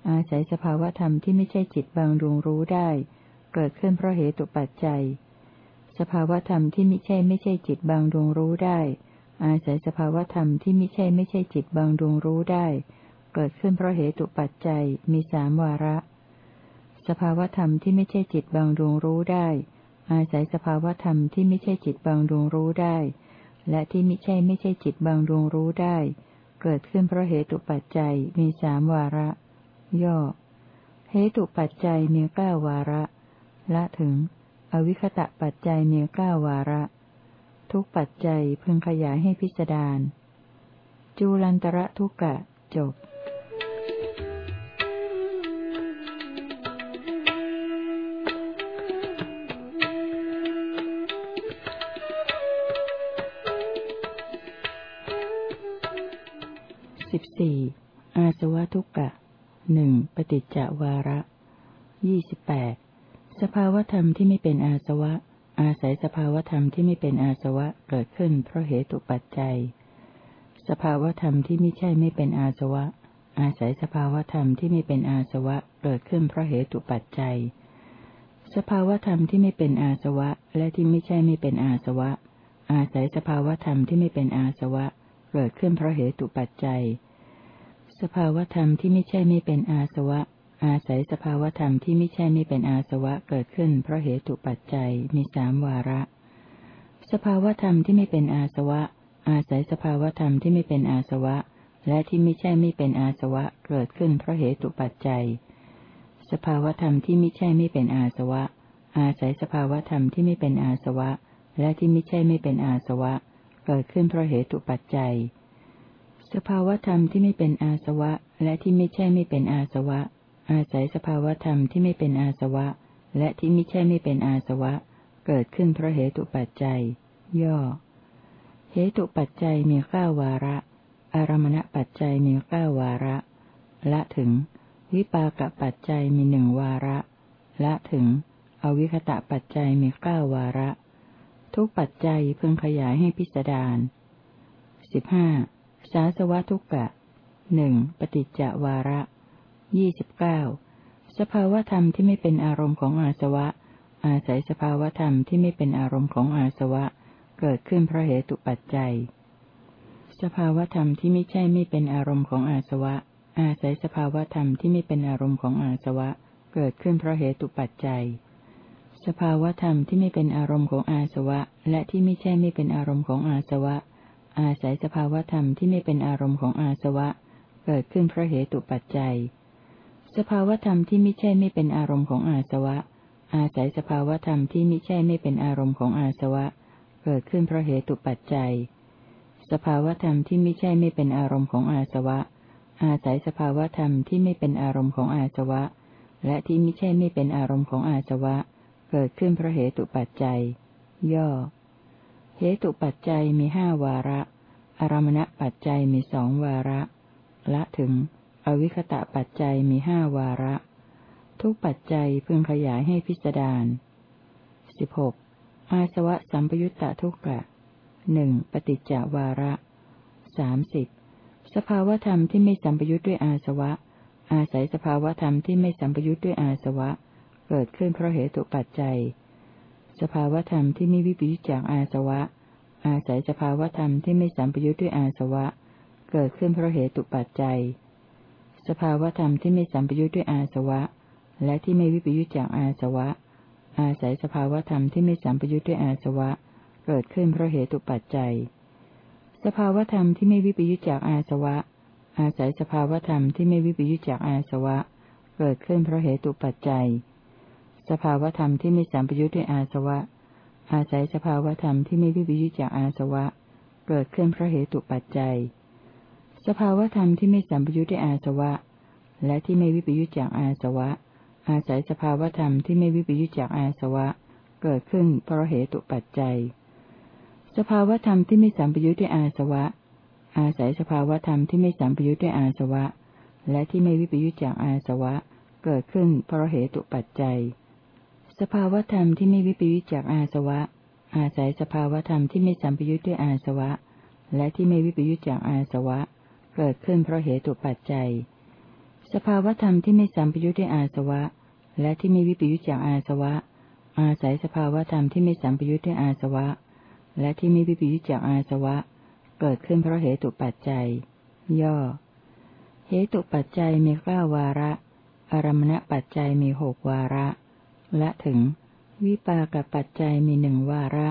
อาศัยสภาวธรรมที่ไม่ใช่จิตบางดวงรู้ได้ เกิดขึ้นเพราะเหตุปัจจัย สภาวธรรมที่ไม่ใช่ไม่ใช่จิตบางดวงรู้ได้ อาศัยสภาวธรรมที่ไม่ใช่ไม่ใช่จิตบางดวงรู้ได้ เกิดขึ้นเพราะเหตุปัจจัยมีสามวาระ สภาวธรรมที่ไม่ใช่จิตบางดวงรู้ได้ อาศัยสภาวธรรมที่ไม่ใช่จิตบางดวงรู้ได้ และที่ไม่ใช่ไม่ใช่จิตบางดวงรู้ได้ เกิดขึ้นเพราะเหตุปัจจัยมีสามวาระ ย่อ เหตุปัจจัยมีเก้าวาระ ละถึง อวิคตะปัจจัยมีเก้าวาระ ทุกปัจจัยพึงขยายให้พิจารณาจูลันตระทุกะจบ สี่อาสวะทุกกะหนึ่งปฏิจจวาระยี่สิบแปดสภาวธรรมที่ไม่เป็นอาสวะ อาศัยสภาวธรรมที่ไม่เป็นอาสวะเกิดขึ้นเพราะเหตุปัจจัย สภาวธรรมที่ไม่ใช่ไม่เป็นอาสวะ อาศัยสภาวธรรมที่ไม่เป็นอาสวะเกิดขึ้นเพราะเหตุปัจจัย สภาวธรรมที่ไม่เป็นอาสวะ และที่ไม่ใช่ไม่เป็นอาสวะ อาศัยสภาวธรรมที่ไม่เป็นอาสวะ เกิดขึ้นเพราะเหตุปัจจัย สภาวธรรมที่ไม่ใช่ไม่เป็นอาสวะ อาศัยสภาวธรรมที่ไม่ใช่ไม่เป็นอาสวะเกิดขึ้นเพราะเหตุปัจจัยมีสามวาระ สภาวธรรมที่ไม่เป็นอาสวะ อาศัยสภาวธรรมที่ไม่เป็นอาสวะ และที่ไม่ใช่ไม่เป็นอาสวะเกิดขึ้นเพราะเหตุปัจจัย สภาวธรรมที่ไม่ใช่ไม่เป็นอาสวะ อาศัยสภาวธรรมที่ไม่เป็นอาสวะ และที่ไม่ใช่ไม่เป็นอาสวะ เกิดขึ้นเพราะเหตุปัจจัย สภาวธรรมที่ไม่เป็นอาสวะ และที่ไม่ใช่ไม่เป็นอาสวะ อาศัยสภาวธรรมที่ไม่เป็นอาสวะ และที่ไม่ใช่ไม่เป็นอาสวะ เกิดขึ้นเพราะเหตุปัจจัย ย่อ เหตุปัจจัยมีเก้าวาระ อารมณปัจจัยมีเก้าวาระ ละถึง วิปากปัจจัยมีหนึ่งวาระ ละถึง อวิคตะปัจจัยมีเก้าวาระ ทุกปัจจัยพึงขยายให้พิสดารสิบห้าสาสวะทุกกะหนึ่งปฏิจจวาระยี่สิบเก้าสภาวธรรมที่ไม่เป็นอารมณ์ของอาสวะ อาศัยสภาวธรรมที่ไม่เป็นอารมณ์ของอาสวะ เกิดขึ้นเพราะเหตุปัจจัย สภาวธรรมที่ไม่ใช่ไม่เป็นอารมณ์ของอาสวะ อาศัยสภาวธรรมที่ไม่เป็นอารมณ์ของอาสวะ เกิดขึ้นเพราะเหตุปัจจัย สภาวธรรมที่ไม่เป็นอารมณ์ของอาสวะ และที่ไม่ใช่ไม่เป็นอารมณ์ของอาสวะ อาศัยสภาวธรรมที่ไม่เป็นอารมณ์ของอาสวะ เกิดขึ้นเพราะเหตุปัจจัย สภาวธรรมที่ไม่ใช่ไม่เป็นอารมณ์ของอาสวะ อาศัยสภาวธรรมที่ไม่ใช่ไม่เป็นอารมณ์ของอาสวะ เกิดขึ้นเพราะเหตุปัจจัย สภาวธรรมที่ไม่ใช่ไม่เป็นอารมณ์ของอาสวะ อาศัยสภาวธรรมที่ไม่เป็นอารมณ์ของอาสวะ และที่ไม่ใช่ไม่เป็นอารมณ์ของอาสวะ เกิดขึ้นเพราะเหตุปัจจัย ย่อ เหตุปัจจัยมีห้าวาระ อารมณปัจจัยมีสองวาระ ละถึง อวิคตะปัจจัยมีห้าวาระ ทุกปัจจัยพึงขยายให้พิสดารสิบหกอาสวะสัมปยุตตะทุกกะหนึ่งปฏิจจวาระสามสิบสภาวธรรมที่ไม่สัมปยุตด้วยอาสวะ อาศัยสภาวธรรมที่ไม่สัมปยุตด้วยอาสวะ เกิดขึ้นเพราะเหตุปัจจัย สภาวธรรมที่ไม่วิปยุจจากอาสวะ อาศัยสภาวธรรมที่ไม่สัมปยุตด้วยอาสวะ เกิดขึ้นเพราะเหตุปัจจัย สภาวธรรมที่ไม่สัมปยุตด้วยอาสวะ และที่ไม่วิปยุจจากอาสวะ อาศัยสภาวธรรมที่ไม่สัมปยุตด้วยอาสวะ เกิดขึ้นเพราะเหตุปัจจัย สภาวธรรมที่ไม่วิปยุจจากอาสวะ อาศัยสภาวธรรมที่ไม่วิปยุจจากอาสวะ เกิดขึ้นเพราะเหตุปัจจัย สภาวธรรมที่ไม่สัมปยุตด้วยอาสวะ อาศัยสภาวธรรมที่ไม่วิปยุจจากอาสวะ เกิดขึ้นเพราะเหตุปัจจัย สภาวธรรมที่ไม่สัมปยุตด้วยอาสวะ และที่ไม่วิปยุจจากอาสวะ อาศัยสภาวธรรมที่ไม่วิปยุจจากอาสวะ เกิดขึ้นเพราะเหตุปัจจัย สภาวธรรมที่ไม่สัมปยุตด้วยอาสวะ อาศัยสภาวธรรมที่ไม่สัมปยุตด้วยอาสวะ และที่ไม่วิปยุจจากอาสวะ เกิดขึ้นเพราะเหตุปัจจัย สภาวธรรมที่ไม่วิปยุจจากอาสวะ อาศัยสภาวธรรมที่ไม่สัมปยุตด้วยอาสวะ และที่ไม่วิปยุจจากอาสวะ เกิดขึ้นเพราะเหตุปัจจัย สภาวธรรมที่ไม่สัมปยุตด้วยอาสวะ และที่ไม่วิปยุจจากอาสวะ อาศัยสภาวธรรมที่ไม่สัมปยุตด้วยอาสวะ และที่ไม่วิปยุจจากอาสวะ เกิดขึ้นเพราะเหตุปัจจัย ย่อ เหตุปัจจัยมีเก้าวาระอารมณปัจจัยมีหกวาระ ละถึง วิปากปัจจัยมีหนึ่งวาระ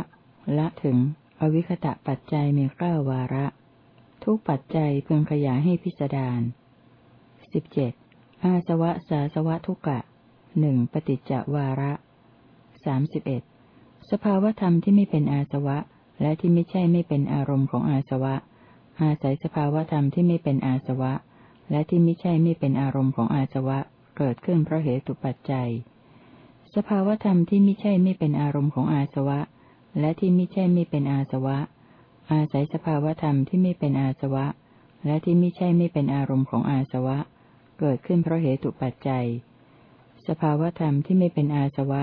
ละถึง อวิคตะปัจจัยมีเก้าวาระ ทุกปัจจัยพึงขยายให้พิสดารสิบเจ็ดอาสวะสาสวะทุกะหนึ่งปฏิจจวาระสามสิบเอ็ดสภาวธรรมที่ไม่เป็นอาสวะ และที่ไม่ใช่ไม่เป็นอารมณ์ของอาสวะ อาศัยสภาวธรรมที่ไม่เป็นอาสวะ และที่ไม่ใช่ไม่เป็นอารมณ์ของอาสวะ เกิดขึ้นเพราะเหตุปัจจัย สภาวธรรมที่ไม่ใช่ไม่เป็นอารมณ์ของอาสวะ และที่ไม่ใช่ไม่เป็นอาสวะ อาศัยสภาวธรรมที่ไม่เป็นอาสวะ และที่ไม่ใช่ไม่เป็นอารมณ์ของอาสวะ เกิดขึ้นเพราะเหตุปัจจัย สภาวธรรมที่ไม่เป็นอาสวะ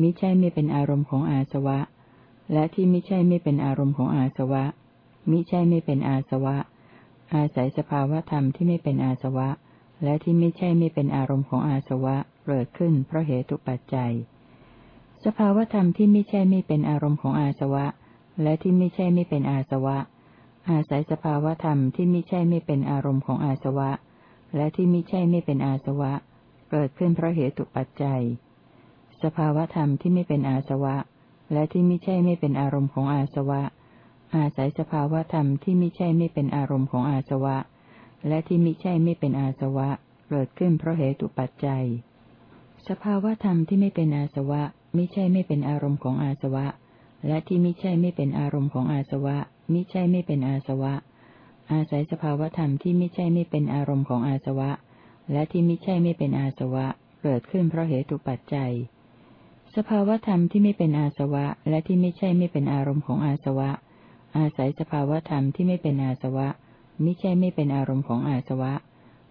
มิใช่ไม่เป็นอารมณ์ของอาสวะ และที่มิใช่ไม่เป็นอารมณ์ของอาสวะ มิใช่ไม่เป็นอาสวะ อาศัยสภาวธรรมที่ไม่เป็นอาสวะ และที่ไม่ใช่ไม่เป็นอารมณ์ของอาสวะเกิดขึ้นเพราะเหตุปัจจัย สภาวธรรมที่ไม่ใช่ไม่เป็นอารมณ์ของอาสวะ และที่ไม่ใช่ไม่เป็นอาสวะ อาศัยสภาวธรรมที่ไม่ใช่ไม่เป็นอารมณ์ของอาสวะ และที่ไม่ใช่ไม่เป็นอาสวะ เกิดขึ้นเพราะเหตุปัจจัย สภาวธรรมที่ไม่เป็นอาสวะ และที่ไม่ใช่ไม่เป็นอารมณ์ของอาสวะ อาศัยสภาวธรรมที่ไม่ใช่ไม่เป็นอารมณ์ของอาสวะ และที่ม่ใช่ไม่เป็นอาสวะเกิดขึ้นเพราะเหตุปัจจัย สภาวธรรมที่ไม่เป็นอาสวะไม่ใช่ไม่เป็นอารมณ์ของอาสวะ และที่ม่ใช่ไม่เป็นอารมณ์ของอาสวะมิใช่ไม่เป็นอาสวะ อาศัยสภาวธรรมที่ไม่ใช่ไม่เป็นอารมณ์ของอาสวะ และที่ม่ใช่ไม่เป็นอาสวะ เกิดขึ้นเพราะเหตุปัจจัย สภาวธรรมที่ไม่เป็นอาสวะ และที่ไม่ใช่ไม่เป็นอารมณ์ของอาสวะ อาศัยสภาวธรรมที่ไม่เป็นอาสวะ มิใช่ไม่เป็นอารมณ์ของอาสวะ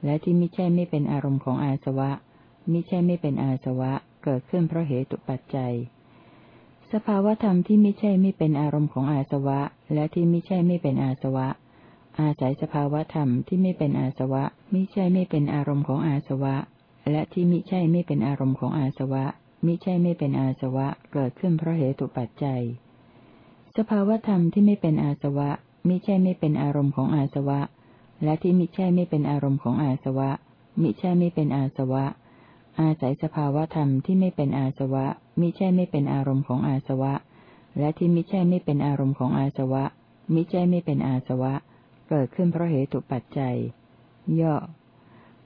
และที่ไม่ใช่ไม่เป็นอารมณ์ของอาสวะ มิใช่ไม่เป็นอาสวะ เกิดขึ้นเพราะเหตุปัจจัย สภาวธรรมที่ไม่ใช่ไม่เป็นอารมณ์ของอาสวะ และที่ไม่ใช่ไม่เป็นอาสวะ อาศัยสภาวธรรมที่ไม่เป็นอาสวะ มิใช่ไม่เป็นอารมณ์ของอาสวะ และที่มิใช่ไม่เป็นอารมณ์ของอาสวะ มิใช่ไม่เป็นอาสวะ เกิดขึ้นเพราะเหตุปัจจัย สภาวธรรมที่ไม่เป็นอาสวะ มิใช่ไม่เป็นอารมณ์ของอาสวะ และที่มิใช่ไม่เป็นอารมณ์ของอาสวะ มิใช่ไม่เป็นอาสวะ อาศัยสภาวธรรมที่ไม่เป็นอาสวะ มิใช่ไม่เป็นอารมณ์ของอาสวะ และที่มิใช่ไม่เป็นอารมณ์ของอาสวะ มิใช่ไม่เป็นอาสวะ เกิดขึ้นเพราะเหตุปัจจัย ย่อ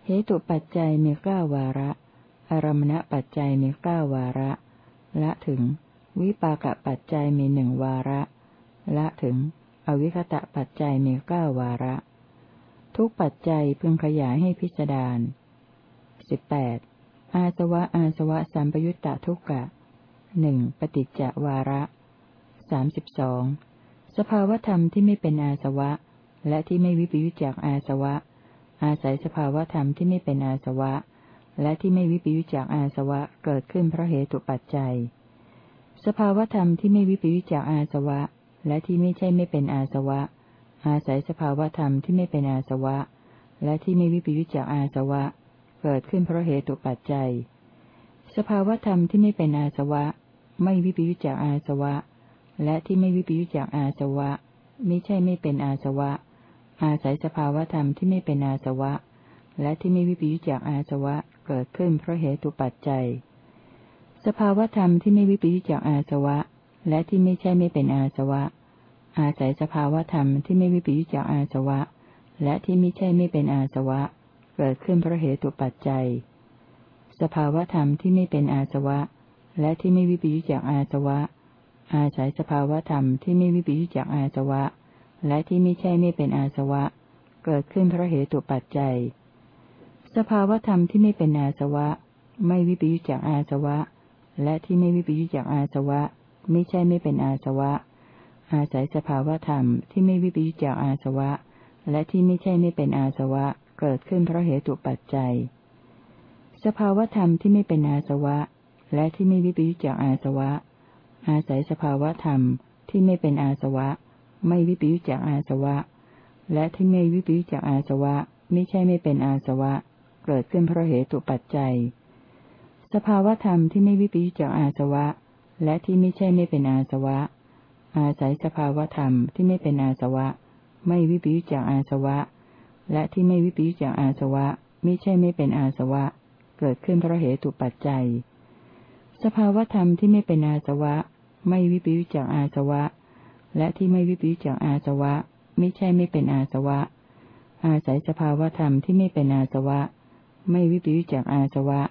เหตุปัจจัยมีเก้าวาระ อารมณปัจจัยมีเก้าวาระ ละถึง วิปากปัจจัยมีหนึ่งวาระ ละถึง อวิคตะปัจจัยมีเก้าวาระ ทุกปัจจัยพึงขยายให้พิจารสิบแปดอาสวะอาสวะสัมปยุตตะทุกกะหนึ่งปฏิจจวาระสามสิบสองสภาวธรรมที่ไม่เป็นอาสวะ และที่ไม่วิปยุจจากอาสวะ อาศัยสภาวธรรมที่ไม่เป็นอาสวะ และที่ไม่วิปยุจจากอาสวะเกิดขึ้นเพราะเหตุปัจจัย สภาวธรรมที่ไม่วิปยุจจากอาสวะ และที่ไม่ใช่ไม่เป็นอาสวะ อาศัยสภาวธรรมที่ไม่เป็นอาสวะ และที่ไม่วิปยุจจากอาสวะ เกิดขึ้นเพราะเหตุปัจจัย สภาวธรรมที่ไม่เป็นอาสวะ ไม่วิปยุจจากอาสวะ และที่ไม่วิปยุจจากอาสวะ ไมิใช่ไม่เป็นอาสวะ อาศัยสภาวธรรมที่ไม่เป็นอาสวะ และที่ไม่วิปยุจจากอาสวะ เกิดขึ้นเพราะเหตุปัจจัย สภาวธรรมที่ไม่วิปยุจจากอาสวะ และที่ไม่ใช่ไม่เป็นอาสวะ อาศัยสภาวธรรมที่ไม่วิปยุจจากอาสวะ และที่ไม่ใช่ไม่เป็นอาสวะ เกิดขึ้นเพราะเหตุปัจจัย สภาวธรรมที่ไม่เป็นอาสวะ และที่ไม่วิปยุจจากอาสวะ อาศัยสภาวธรรมที่ไม่วิปยุจจากอาสวะ และที่ไม่ใช่ไม่เป็นอาสวะ เกิดขึ้นเพราะเหตุปัจจัย สภาวธรรมที่ไม่เป็นอาสวะ ไม่วิปยุจจากอาสวะ และที่ไม่วิปยุจจากอาสวะ ไม่ใช่ไม่เป็นอาสวะ อาศัยสภาวธรรมที่ไม่วิปยุจจากอาสวะ และที่ไม่ใช่ไม่เป็นอาสวะ เกิดขึ้นเพราะเหตุปัจจัย สภาวธรรมที่ไม่เป็นอาสวะ และที่ไม่วิปยุจจากอาสวะ อาศัยสภาวธรรมที่ไม่เป็นอาสวะ ไม่วิปยุจจากอาสวะ และที่ไม่วิปยุจจากอาสวะ ไม่ใช่ไม่เป็นอาสวะ เกิดขึ้นเพราะเหตุปัจจัย สภาวธรรมที่ไม่วิปยุจจากอาสวะ และที่ไม่ใช่ไม่เป็นอาสวะ อาศัยสภาวธรรมที่ไม่เป็นอาสวะ ไม่วิปยุจจากอาสวะ และที่ไม่วิปยุจจากอาสวะ ไม่ใช่ไม่เป็นอาสวะ เกิดขึ้นเพราะเหตุปัจจัย สภาวธรรมที่ไม่เป็นอาสวะ ไม่วิปยุจจากอาสวะ และที่ไม่วิปยุจจากอาสวะ ไม่ใช่ไม่เป็นอาสวะ อาศัยสภาวธรรมที่ไม่เป็นอาสวะ ไม่วิปยุจจากอาสวะ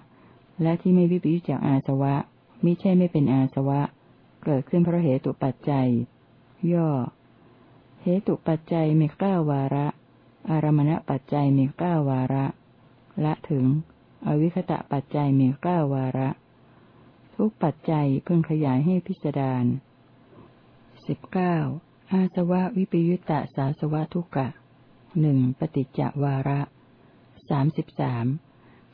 และที่ไม่วิปยุจจากอาสวะไม่ใช่ไม่เป็นอาสวะ เกิดขึ้นเพราะเหตุปัจจัย ย่อ เหตุปัจจัยมีเก้าวาระ อารมณปัจจัยมีเก้าวาระ ละถึง อวิคตะปัจจัยมีเก้าวาระ ทุกปัจจัยพึงขยายให้พิจารณาสิบเก้าอาสวะวิปยุตตะสาสวะทุกะหนึ่งปฏิจจวาระสามสิบสาม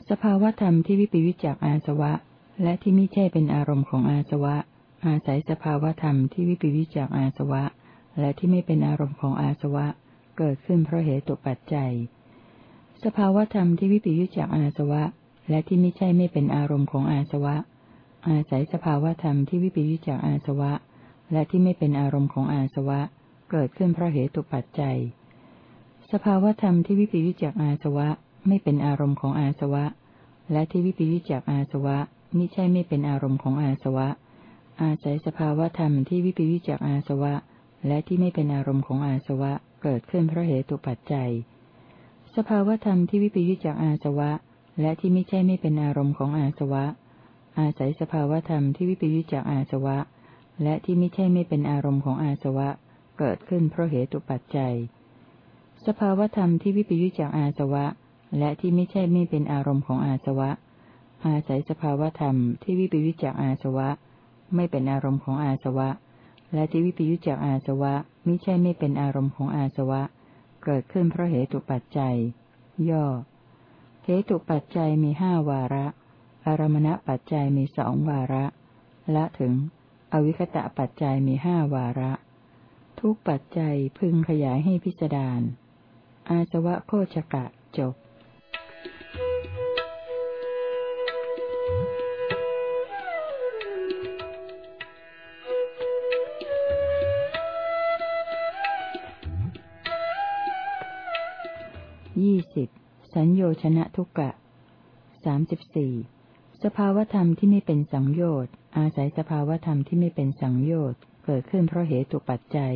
สภาวธรรมที่วิปยุจจากอาสวะ และที่ไม่ใช่เป็นอารมณ์ของอาสวะ อาศัยสภาวธรรมที่วิปยุจจากอาสวะ และที่ไม่เป็นอารมณ์ของอาสวะ เกิดขึ้นเพราะเหตุตุปัจจัย สภาวธรรมที่วิปยุจจากอาสวะ และที่ไม่ใช่ไม่เป็นอารมณ์ของอาสวะ อาศัยสภาวธรรมที่วิปยุจจากอาสวะ และที่ไม่เป็นอารมณ์ของอาสวะ เกิดขึ้นเพราะเหตุตุปัจจัย สภาวธรรมที่วิปยุจจากอาสวะ ไม่เป็นอารมณ์ของอาสวะ และที่วิปยุจจากอาสวะ มิใช่ไม่เป็นอารมณ์ของอาสวะ อาศัยสภาวธรรมที่วิปยุจจากอาสวะ และที่ไม่เป็นอารมณ์ของอาสวะเกิดขึ้นเพราะเหตุปัจจัย สภาวธรรมที่วิปยุจจากอาสวะ และที่ไม่ใช่ไม่เป็นอารมณ์ของอาสวะ อาศัยสภาวธรรมที่วิปยุจจากอาสวะ และที่ไม่ใช่ไม่เป็นอารมณ์ของอาสวะ เกิดขึ้นเพราะเหตุปัจจัย สภาวธรรมที่วิปยุจจากอาสวะและที่ไม่ใช่ไม่เป็นอารมณ์ของอาสวะ อาศัยสภาวธรรมที่วิปยุจจากอาสวะ ไม่เป็นอารมณ์ของอาสวะ และที่วิปยุจจากอาสวะไม่ใช่ไม่เป็นอารมณ์ของอาสวะ เกิดขึ้นเพราะเหตุปัจจัย ย่อ เหตุปัจจัยมีห้าวาระ อารมณปัจจัยมีสองวาระ ละถึง อวิคตะปัจจัยมีห้าวาระ ทุกปัจจัยพึงขยายให้พิจารณาอาสวะโคชกะจบ ยี่สิบสัญโยชนะทุกกะสามสิบสี่สภาวธรรมที่ไม่เป็นสังโยชน์ อาศัยสภาวธรรมที่ไม่เป็นสังโยชน์เกิดขึ้นเพราะเหตุปัจจัย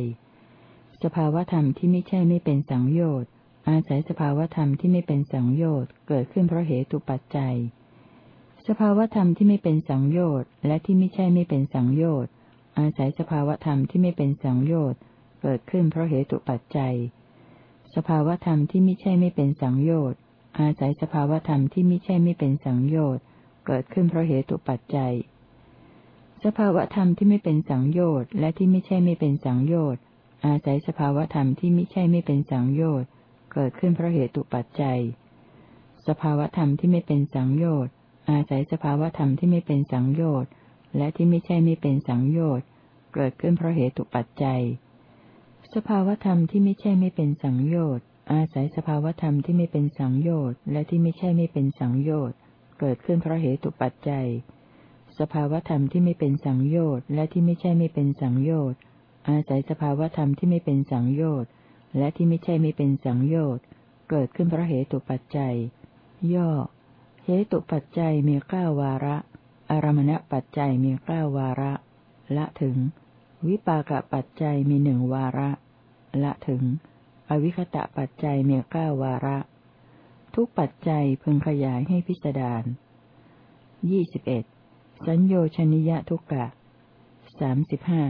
สภาวธรรมที่ไม่ใช่ไม่เป็นสังโยชน์ อาศัยสภาวธรรมที่ไม่เป็นสังโยชน์เกิดขึ้นเพราะเหตุปัจจัย สภาวธรรมที่ไม่เป็นสังโยชน์และที่ไม่ใช่ไม่เป็นสังโยชน์ อาศัยสภาวธรรมที่ไม่เป็นสังโยชน์เกิดขึ้นเพราะเหตุปัจจัย สภาวธรรมที่ไม่ใช่ไม่เป็นสังโยชน์ อาศัยสภาวธรรมที่ไม่ใช่ไม่เป็นสังโยชน์ เกิดขึ้นเพราะเหตุปัจจัย สภาวธรรมที่ไม่เป็นสังโยชน์และที่ไม่ใช่ไม่เป็นสังโยชน์ อาศัยสภาวธรรมที่ไม่ใช่ไม่เป็นสังโยชน์ เกิดขึ้นเพราะเหตุปัจจัย สภาวธรรมที่ไม่เป็นสังโยชน์ อาศัยสภาวธรรมที่ไม่เป็นสังโยชน์ และที่ไม่ใช่ไม่เป็นสังโยชน์ เกิดขึ้นเพราะเหตุปัจจัย สภาวธรรมที่ไม่ใช่ไม่เป็นสังโยชน์ อาศัยสภาวธรรมที่ไม่เป็นสังโยชน์และที่ไม่ใช่ไม่เป็นสังโยชน์ เกิดขึ้นเพราะเหตุปัจจัย สภาวธรรมที่ไม่เป็นสังโยชน์และที่ไม่ใช่ไม่เป็นสังโยชน์ อาศัยสภาวธรรมที่ไม่เป็นสังโยชน์และที่ไม่ใช่ไม่เป็นสังโยชน์เกิดขึ้นเพราะเหตุปัจจัย ย่อ เหตุปัจจัยมีเก้าวาระ อารมณปัจจัยมีเก้าวาระ ละถึง วิปากปัจจัยมีหนึ่งวาระ ละถึง อวิคตะปัจจัยมีเก้าวาระ ทุกปัจจัยพึงขยายให้พิจารยี่สิบเอ็ดสัญโยชนิยทุกกะสามสิบห้า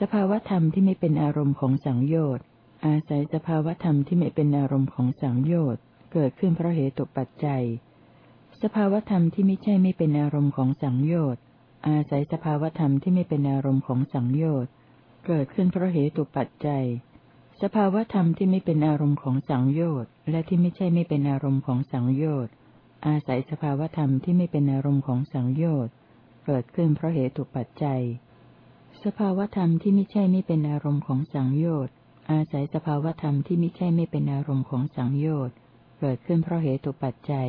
สภาวธรรมที่ไม่เป็นอารมณ์ของสังโยชน์ อาศัยสภาวธรรมที่ไม่เป็นอารมณ์ของสังโยชน์ เกิดขึ้นเพราะเหตุปัจจัย สภาวธรรมที่ไม่ใช่ไม่เป็นอารมณ์ของสังโยชน์ อาศัยสภาวธรรมที่ไม่เป็นอารมณ์ของสังโยชน์ เกิดขึ้นเพราะเหตุปัจจัย สภาวธรรมที่ไม่เป็นอารมณ์ของสังโยชน์ และที่ไม่ใช่ไม่เป็นอารมณ์ของสังโยชน์ อาศัยสภาวธรรมที่ไม่เป็นอารมณ์ของสังโยชน์ เกิดขึ้นเพราะเหตุปัจจัย สภาวธรรมที่ไม่ใช่ไม่เป็นอารมณ์ของสังโยชน์ อาศัยสภาวธรรมที่ไม่ใช่ไม่เป็นอารมณ์ของสังโยชน์ เกิดขึ้นเพราะเหตุปัจจัย